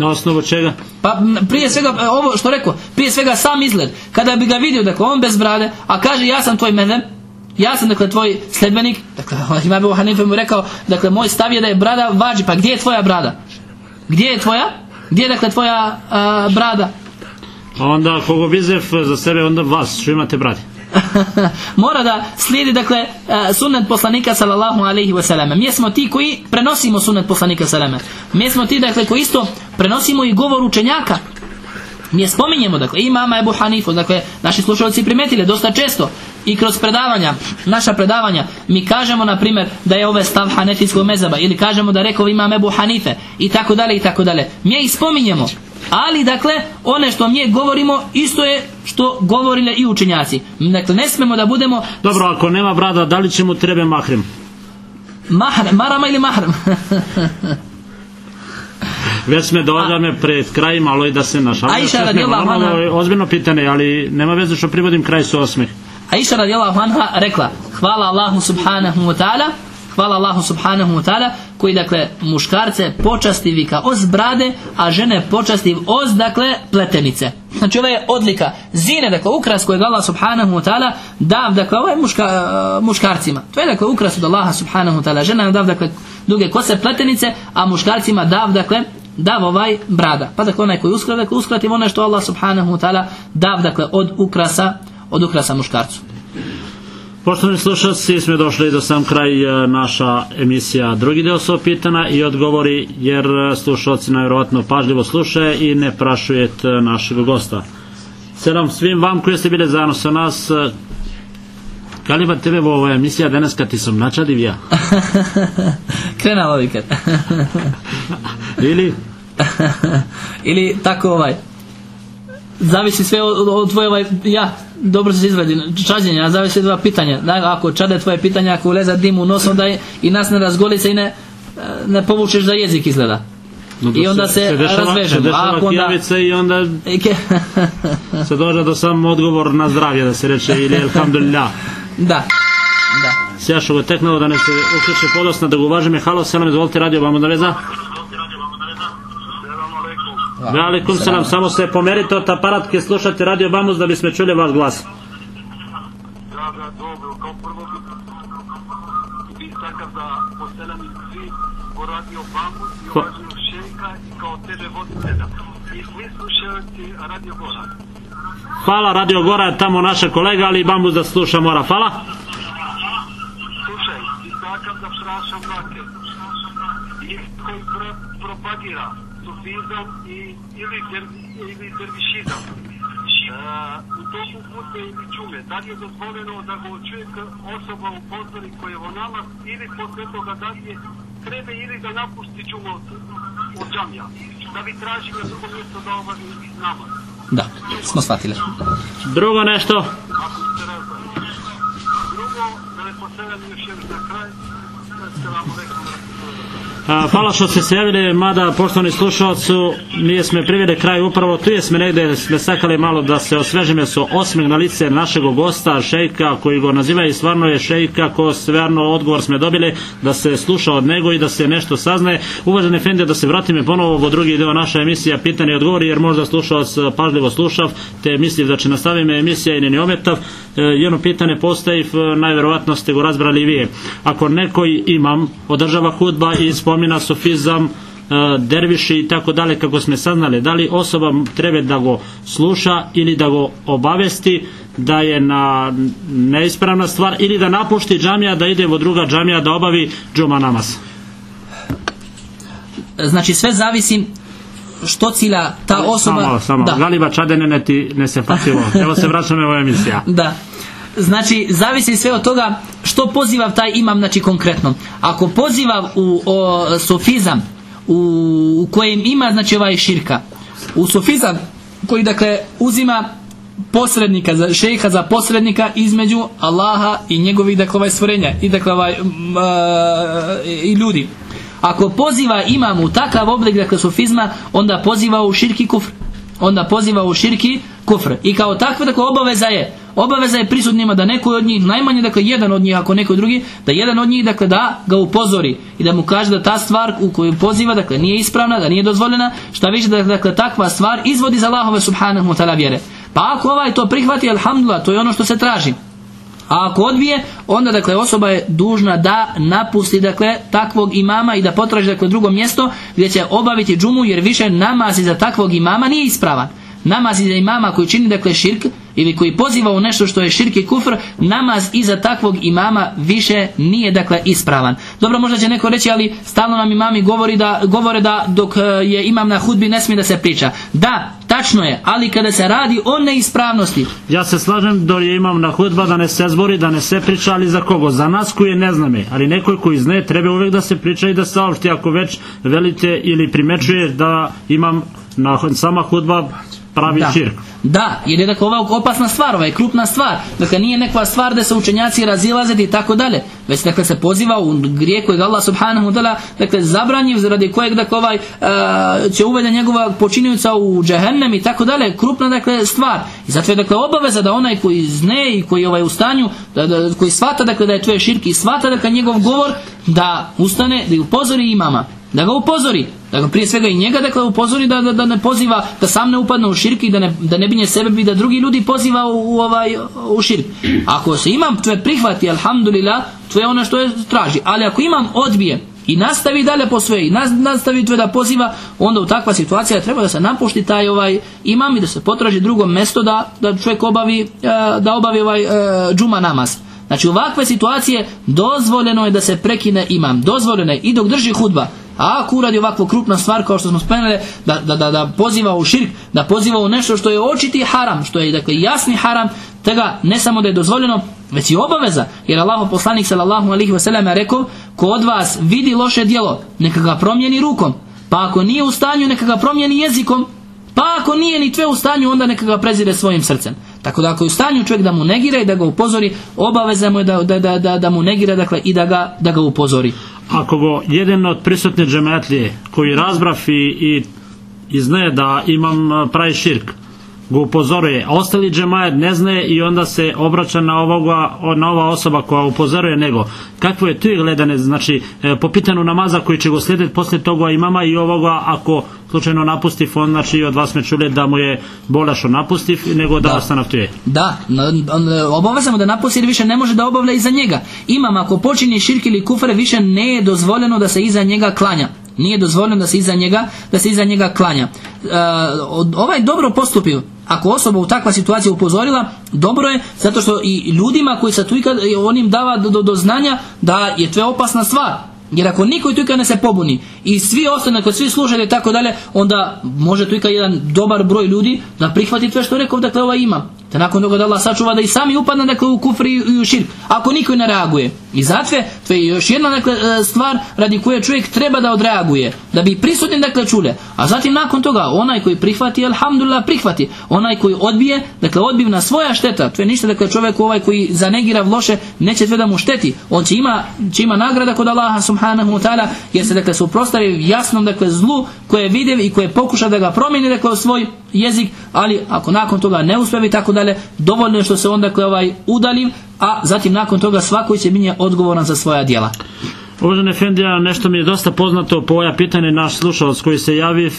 Na osnovu čega? Pa prije svega, e, ovo što rekao, prije svega sam izgled. Kada bi ga vidio, dakle, on bez brade, a kaže ja sam tvoj medem, ja sam dakle tvoj sledbenik, dakle, ima Ebu Hanife mu rekao, dakle, moj stav je da je brada vađi, pa gdje je tvoja brada? Gdje je tvoja? Gdje je dakle tvoja a, brada? Onda kogo vizev za sebe, onda vas, što imate brati? mora da slijedi dakle e, sunnet poslanika sallallahu alejhi ve selleme. Mi smo ti koji prenosimo sunnet poslanika sallallahu Mi smo ti dakle koji isto prenosimo i govor učenjaka. Mi je spominjemo dakle i mama Ebu Hanifu, dakle naši slušalci primetili dosta često i kroz predavanja, naša predavanja, mi kažemo na primjer da je ovaj stav Hanefijskog mezaba ili kažemo da rekao imam Ebu Hanife i tako dalje i tako dalje. Mi je i spominjemo. Ali dakle, one što mi govorimo isto je što govorile i učenjaci. Dakle, ne smemo da budemo Dobro, ako nema brada, da li će mu treba mahrim? mahr, marama ili mahrem. Već sme dođa me pred kraj malo i da se našalim. Aisha radijallahu anha- ozbiljno pitanje, ali nema veze što privodim kraj su osmeh. Aisha radijallahu anha rekla hvala Allahu subhanahu wa ta'ala hvala Allahu subhanahu wa ta'ala koji dakle muškarce počasti vika oz brade a žene počasti oz dakle pletenice. Znači ovo je odlika zine dakle ukras kojeg Allah subhanahu wa ta'ala dav dakle ovo je muška, uh, muškarcima. To je dakle ukras od Allaha subhanahu wa ta'ala. Žena dav dakle duge kose pletenice a muškarcima dav dakle dav ovaj brada. Pa dakle onaj koji uskrati dakle uskrati ono što Allah subhanahu wa ta'ala dav dakle od ukrasa od ukrasa muškarcu Poštovani slušalci, smo došli do sam kraj e, naša emisija drugi deo su pitana i odgovori jer e, slušalci najvjerojatno pažljivo slušaju i ne prašujete našeg gosta. Selam svim vam koji ste bili zajedno sa nas. e, tebe ovo je emisija danas kad ti sam načadiv ja. Krenalo vikend. Ili? Ili tako ovaj. Zavisi sve od, tvoje ovaj, ja, dobro se izvadi čađenje, a zavisi dva pitanja. Da, ako čade tvoje pitanje, ako uleza dim u nos, onda i nas ne razgolice i ne, ne povučeš za jezik izgleda. No, I onda se, se razvežemo. Se dešava ako i onda se dođe do samo odgovor na zdravlje da se reče ili alhamdulillah. Da. Da. ga teknalo da ne se uključe podosna da uvažime. Halo, selam, izvolite, radio vam odaveza. Velikum se nam samo se pomerite od aparatke slušate radio Bamus da bismo čuli vaš glas. Da, da, dobro. Kao prvo bi bi takav da poselam i svi po radio Bamus i uvaženog šejka i kao tebe voditelja. I svi slušalci radio Gora. Hvala, Radio Gora je tamo naša kolega, ali Bambus da sluša mora. Hvala. Slušaj, i takav da prašam brake. I koji propagira sufizam i, ili, der, ili dervišizam. E, u toku puta ili čume, da li je dozvoljeno da go čuje k- osoba u pozori koje je o nama ili posle toga da li je treba ili da napusti čumu od, od džamija, da bi tražio na drugo mjesto da obavi namaz. Da, smo shvatili. Drugo nešto. Drugo, da ne poselam još jedan za kraj, Hvala što ste se javili, mada poštovani slušalcu, nije sme privede kraj upravo tu je sme negde sme sakali malo da se osvežime su osmeh na lice našeg gosta, šejka, koji go naziva i stvarno je šejka, ko stvarno odgovor sme dobili da se sluša od nego i da se nešto saznaje. Uvaženi Fende, da se vratime ponovo u drugi deo naša emisija Pitanje i odgovori, jer možda slušalac pažljivo slušav, te misli da će nastavime emisija i ne ometav. E, jedno pitanje postaje, najverovatno ste go razbrali vi. Ako neko imam održava hudba i spomina sofizam, e, derviši i tako dalje kako smo saznali da li osoba treba da go sluša ili da go obavesti da je na neispravna stvar ili da napušti džamija da ide u druga džamija da obavi džuma namaz Znači sve zavisi što cilja ta osoba. samo, samo. Da. Galiba čadene ne ti ne se evo se vraćamo u emisija Da. Znači, zavisi sve od toga što poziva taj imam, znači konkretno. Ako poziva u o, sofizam, u, u kojem ima, znači ovaj širka, u sofizam koji, dakle, uzima posrednika, za, šeha za posrednika između Allaha i njegovih, dakle, ovaj stvorenja i, dakle, ovaj, m, a, i ljudi. Ako poziva imam u takav oblik, dakle, sofizma, onda poziva u širki kufr. onda poziva u širki kufr. I kao takva dakle obaveza je obaveza je prisutnima da neko od njih, najmanje dakle jedan od njih, ako neko drugi, da jedan od njih dakle da ga upozori i da mu kaže da ta stvar u koju poziva dakle nije ispravna, da nije dozvoljena, šta više da dakle takva stvar izvodi za Allahove subhanahu wa ta'ala vjere. Pa ako ovaj to prihvati, alhamdulillah, to je ono što se traži. A ako odbije, onda dakle osoba je dužna da napusti dakle takvog imama i da potraži dakle drugo mjesto gdje će obaviti džumu jer više namaz za takvog imama nije ispravan. Namaz iza imama koji čini dakle širk ili koji poziva u nešto što je širk i kufr, namaz iza takvog imama više nije dakle ispravan. Dobro, možda će neko reći, ali stalno nam imami govori da, govore da dok e, je imam na hudbi ne smije da se priča. Da, tačno je, ali kada se radi o neispravnosti, Ja se slažem da je imam na hudba da ne se zbori, da ne se priča, ali za kogo? Za nas koji ne zname, ali nekoj koji zne treba uvijek da se priča i da saopšti ako već velite ili primečuje da imam na sama hudba pravi da. širk. Da, jer je dakle ova opasna stvar, ova je krupna stvar. Dakle, nije nekva stvar da se učenjaci razilaziti i tako dalje. Već dakle se poziva u grijeh kojeg Allah subhanahu wa ta'ala dakle zabranjiv radi kojeg dakle ovaj uh, će uvede njegova počinjujuca u džehennem i tako dalje. Krupna dakle stvar. I zato je dakle obaveza da onaj koji zne i koji je ovaj u stanju da, da, koji svata dakle da je to je širk i svata dakle njegov govor da ustane da upozori imama da ga upozori da ga prije svega i njega dakle upozori da, da, da ne poziva da sam ne upadne u širk i da ne, da ne binje sebe i da drugi ljudi poziva u, u ovaj u širk ako se imam tvoje prihvati alhamdulillah to je ono što je traži ali ako imam odbije i nastavi dalje po sve i nas- nastavi tvoje da poziva onda u takva situacija treba da se napušti taj ovaj imam i da se potraži drugo mesto da, da čovjek obavi e, da obavi ovaj e, džuma namaz Znači ovakve situacije dozvoljeno je da se prekine imam. Dozvoljeno je i dok drži hudba. A ako uradi ovakvu krupna stvar kao što smo spomenuli da, da, da, da poziva u širk, da poziva u nešto što je očiti haram, što je dakle jasni haram, tega ne samo da je dozvoljeno, već i obaveza. Jer Allah poslanik sallallahu alaihi wasallam je rekao ko od vas vidi loše djelo, neka ga promijeni rukom. Pa ako nije u stanju, neka ga promijeni jezikom. Pa ako nije ni tve u stanju, onda neka ga prezire svojim srcem. Tako da ako je u stanju čovjek da mu negira i da ga upozori, obaveza mu je da, da, da, da mu negira dakle, i da ga, da ga upozori. Ako go jedan od prisutne džematlije koji razbrav i, i, zne da imam pravi širk go upozoruje, ostali džemajet ne zne i onda se obraća na ovoga, na ova osoba koja upozoruje nego. Kakvo je tu je gledane, znači e, po pitanju namaza koji će go slijediti poslije toga imama i ovoga ako slučajno napusti fond, znači od vas me čuli da mu je bolje što napusti nego da, Da. ostane tu je. Da, n- obavezamo da napusti jer više ne može da obavlja iza njega. Imam ako počinje širk ili kufre više ne je dozvoljeno da se iza njega klanja. Nije dozvoljeno da se iza njega da se iza njega klanja. E, ovaj dobro postupio. Ako osoba u takva situacija upozorila, dobro je zato što i ljudima koji se tu ikad, on im dava do, do, do znanja da je to opasna stvar. Jer ako niko tu ikad ne se pobuni i svi ostane, ako svi slušaju i tako dalje, onda može tu ikad jedan dobar broj ljudi da prihvati sve što rekao dakle ovaj ima. Te nakon toga da Allah sačuva da i sami upadne dakle u kufri i u širk. Ako niko ne reaguje. I zato to je još jedna dakle, e, stvar radi koje čovjek treba da odreaguje. Da bi prisutni dakle čule. A zatim nakon toga onaj koji prihvati, alhamdulillah prihvati. Onaj koji odbije, dakle odbiv na svoja šteta. To je ništa dakle čovjek ovaj koji zanegira loše neće sve da mu šteti. On će ima, će ima nagrada kod Allaha subhanahu wa ta'ala jer se dakle suprotstavi jasnom dakle zlu koje vide i koje pokuša da ga promijeni dakle svoj jezik, ali ako nakon toga ne uspije i tako dalje, dovoljno je što se onda dakle ovaj udali, a zatim nakon toga svako će biti odgovoran za svoja djela. Uvaženi Efendija, nešto mi je dosta poznato po pitanje naš slušalac koji se javiv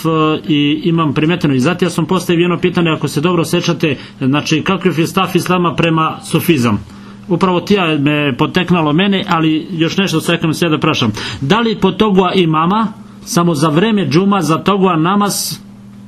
i imam primeteno i zato ja sam postavio jedno pitanje ako se dobro sećate, znači kakav je stav islama prema sufizam upravo tija me poteknalo mene ali još nešto sekam se da prašam da li po toga imama samo za vreme džuma za toga namaz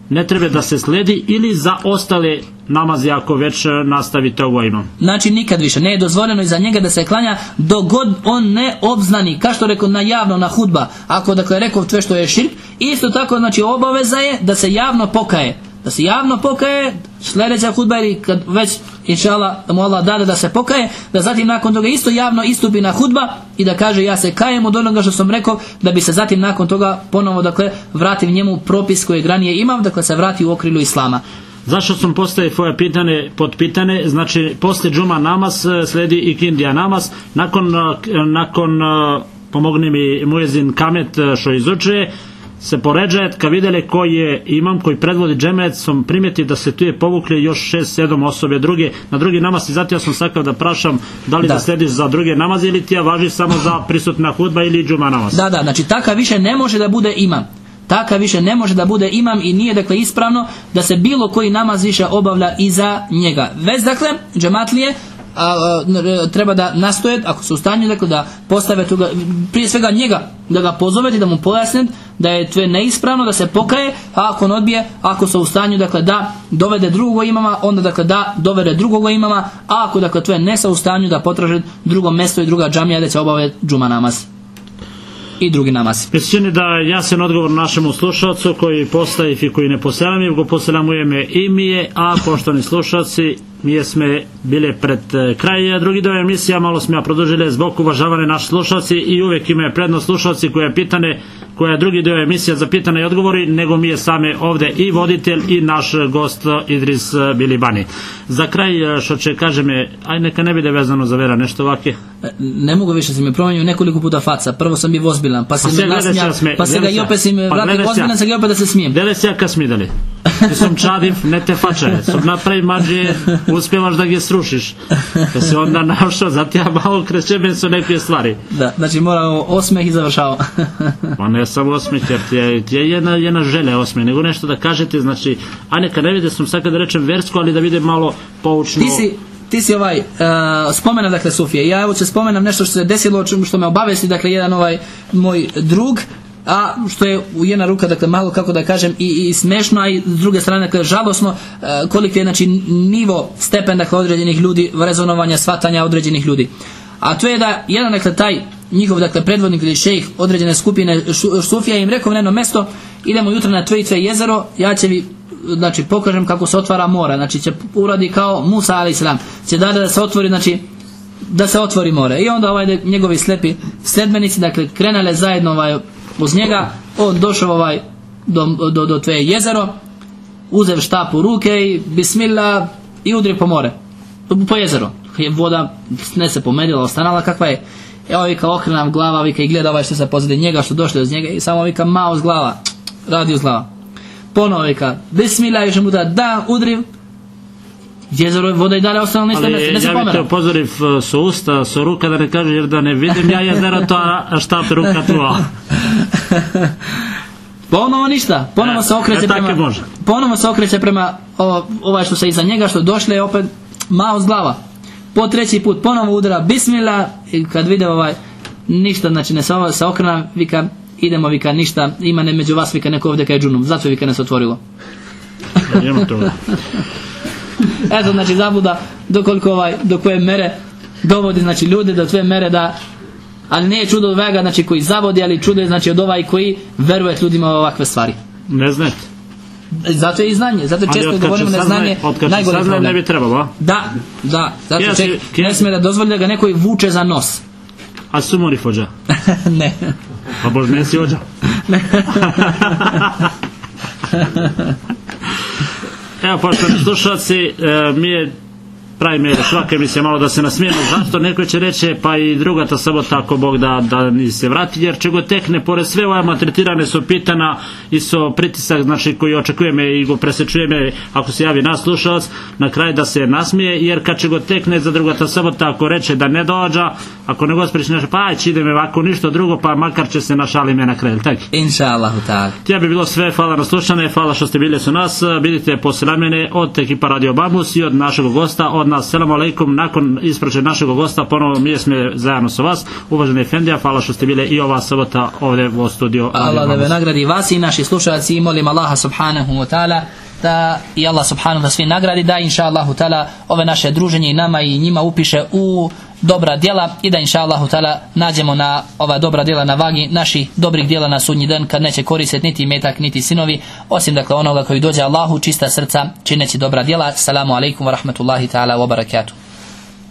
ne treba da se sledi ili za ostale namazi ako već e, nastavi toga imam Znači nikad više. Ne je dozvoljeno i za njega da se klanja dok god on ne obznani. Kao što rekao na javno, na hudba. Ako dakle rekao sve što je širk. Isto tako znači obaveza je da se javno pokaje. Da se javno pokaje sljedeća hudba ili kad već inšala da mu Allah dade da se pokaje, da zatim nakon toga isto javno istupi na hudba i da kaže ja se kajem od onoga što sam rekao, da bi se zatim nakon toga ponovo dakle vratio njemu propis koji je ranije imao, dakle se vrati u okrilu islama. Zašto sam postavio tvoje pitanje pod pitanje, znači poslije džuma namaz e, sledi i kindija namaz, nakon, e, nakon e, pomogni mi muezin kamet što izučuje, se poređaje, kad vidjeli koji je imam koji predvodi džemet, sam primjeti da se tu je povukli još 6-7 osobe druge, na drugi namaz i zato ja sam sakao da prašam da li da, Da. slediš za druge namaze ili ti ja važi samo za prisutna hudba ili džuma namaz. Da, da, znači takav više ne može da bude imam. Takav više ne može da bude imam i nije dakle ispravno da se bilo koji namaz više obavlja iza njega. Već dakle, džematlije a, a, treba da nastoje, ako su u stanju, dakle, da postave toga, prije svega njega, da ga pozovete, da mu pojasnite da je to neispravno, da se pokaje, a ako on odbije, ako su u stanju, dakle, da dovede drugog imama, onda, dakle, da dovede drugog imama, a ako, dakle, to je ne sa u stanju da potraže drugo mesto i druga džamija da će obaviti džuma namaz i drugi namaz. Mi se čini da je jasen odgovor našemu slušalcu koji postaje i koji ne poselam, go poselamujeme i mi je, a poštovani slušalci, mi sme bile pred e, kraj drugi dio emisija, malo smo ja produžili zbog uvažavane naši slušalci i uvijek imaju prednost slušalci koja je pitane, koja je drugi dio emisija za pitane i odgovori, nego mi je same ovde i voditelj i naš gost Idris e, Bilibani. Za kraj, e, što će kaže me, aj neka ne bude vezano za vera, nešto ovake. E, Ne mogu više, se mi promenio nekoliko puta faca. Prvo sam bio ozbiljan, pa se me gledaš nasmija, sme- pa se ga i opet si me Pa vratio ozbiljan, se ga i opet da se smijem. Dele se jaka smidali. Ti sam čadiv, ne te fačaje. Sam napravi mađe, uspjevaš da ga srušiš. Da se onda našao, zato ja malo krećem su neke stvari. Da, znači moramo osmeh i završavamo. Pa ne samo osmeh, jer ti je, ti je jedna, jedna želja osmeh, nego nešto da kažete, znači, a neka ne vide sam sad kad rečem versku, ali da vide malo poučno. ti si ti si ovaj uh, spomena dakle Sufije. Ja evo će spomenam nešto što se desilo što me obavesti dakle jedan ovaj moj drug a što je u jedna ruka dakle malo kako da kažem i, i smešno a i s druge strane dakle žalosno uh, koliko je znači nivo stepen dakle određenih ljudi rezonovanja svatanja određenih ljudi. A to je da jedan dakle taj njihov dakle predvodnik ili šejh određene skupine šu- Sufija im rekao na jedno mesto idemo jutro na tvoje jezero ja će vi znači pokažem kako se otvara mora. Znači će uradi kao Musa ali islam će da da se otvori znači da se otvori more. I onda ovaj njegovi slepi sledbenici dakle krenale zajedno ovaj uz njega on došao ovaj do, do, do tvoje jezero uzev štap u ruke i bismillah i udri po more. Po jezeru je voda ne se pomedila ostanala kakva je. Evo vika okrenam glava vika i gleda ovaj što se pozadi njega što došli uz njega i samo vika mao glava. Radi uz glava. Ponovo vika bismillah još mu da da udriv jezero je voda i dalje ostala ništa ne, ne se ja bih te pomera upozoriv e, usta, sa ruka da ne kaže, jer da ne vidim ja jezero to, a šta te ruka tvoja. Ponovo ništa, ponovo E, se okreće e, prema ponovo se okreće prema o, ovaj što se iza njega što došle je opet malo z glava. Po treći put ponovo udara bismillah i kad vide ovaj ništa znači ne se, ovo- se okrena vika idemo vika ništa ima ne među vas vika neko ovdje kaj džunom zato vika ne se otvorilo. Eto znači zabuda dokoliko ovaj do koje mere dovodi znači ljude do tvoje mere da ali nije čudo od vega znači koji zavodi ali čudo je znači od ovaj koji veruje ljudima u ovakve stvari. Ne znate. Zato je i znanje, zato Ali često govorimo će da je saznaje- znanje saznaje problem. ne bi trebalo, a? Da, da, zato ček, ja- ne smije da dozvoli da ga neko vuče za nos. A su mori fođa. ne. Pa bož ne si ođa. Evo, poštovani slušalci, e, mi je pravi mi je svaka emisija malo da se nasmijemo zašto neko će reći pa i druga ta sabota ako Bog da, da ni se vrati jer će go tekne pored sve ova maltretirane su pitana i su pritisak znači koji očekujeme i go presečujeme ako se javi nas slušalac na kraj da se nasmije jer kad će go tekne za druga ta sabota ako reče da ne dođa ako ne gosporić nešto pa aj ideme ovako ništa drugo pa makar će se našali me na kraj jel tako Inša Allahu ta'ala. Tja bi bilo sve, hvala na slušanje, hvala što ste bili su nas, vidite poselamljene od ekipa Radio Bambus i od našeg gosta, od nas, selam aleikum, nakon ispraće našeg gosta, ponovo mi smo zajedno sa vas, uvaženi Efendija, hvala što ste bili i ova sobota ovdje u studiju Allah da nagradi. Vas i naši slušalci i molim Allaha subhanahu wa ta'ala da i Allah subhanahu da svi nagradi da inša Allahu ove naše druženje i nama i njima upiše u dobra djela i da inša Allahu nađemo na ova dobra djela na vagi naših dobrih djela na sudnji dan kad neće koristiti niti metak niti sinovi osim dakle onoga koji dođe Allahu čista srca čineći dobra djela. Assalamu alaikum wa rahmatullahi ta'ala wa barakatuh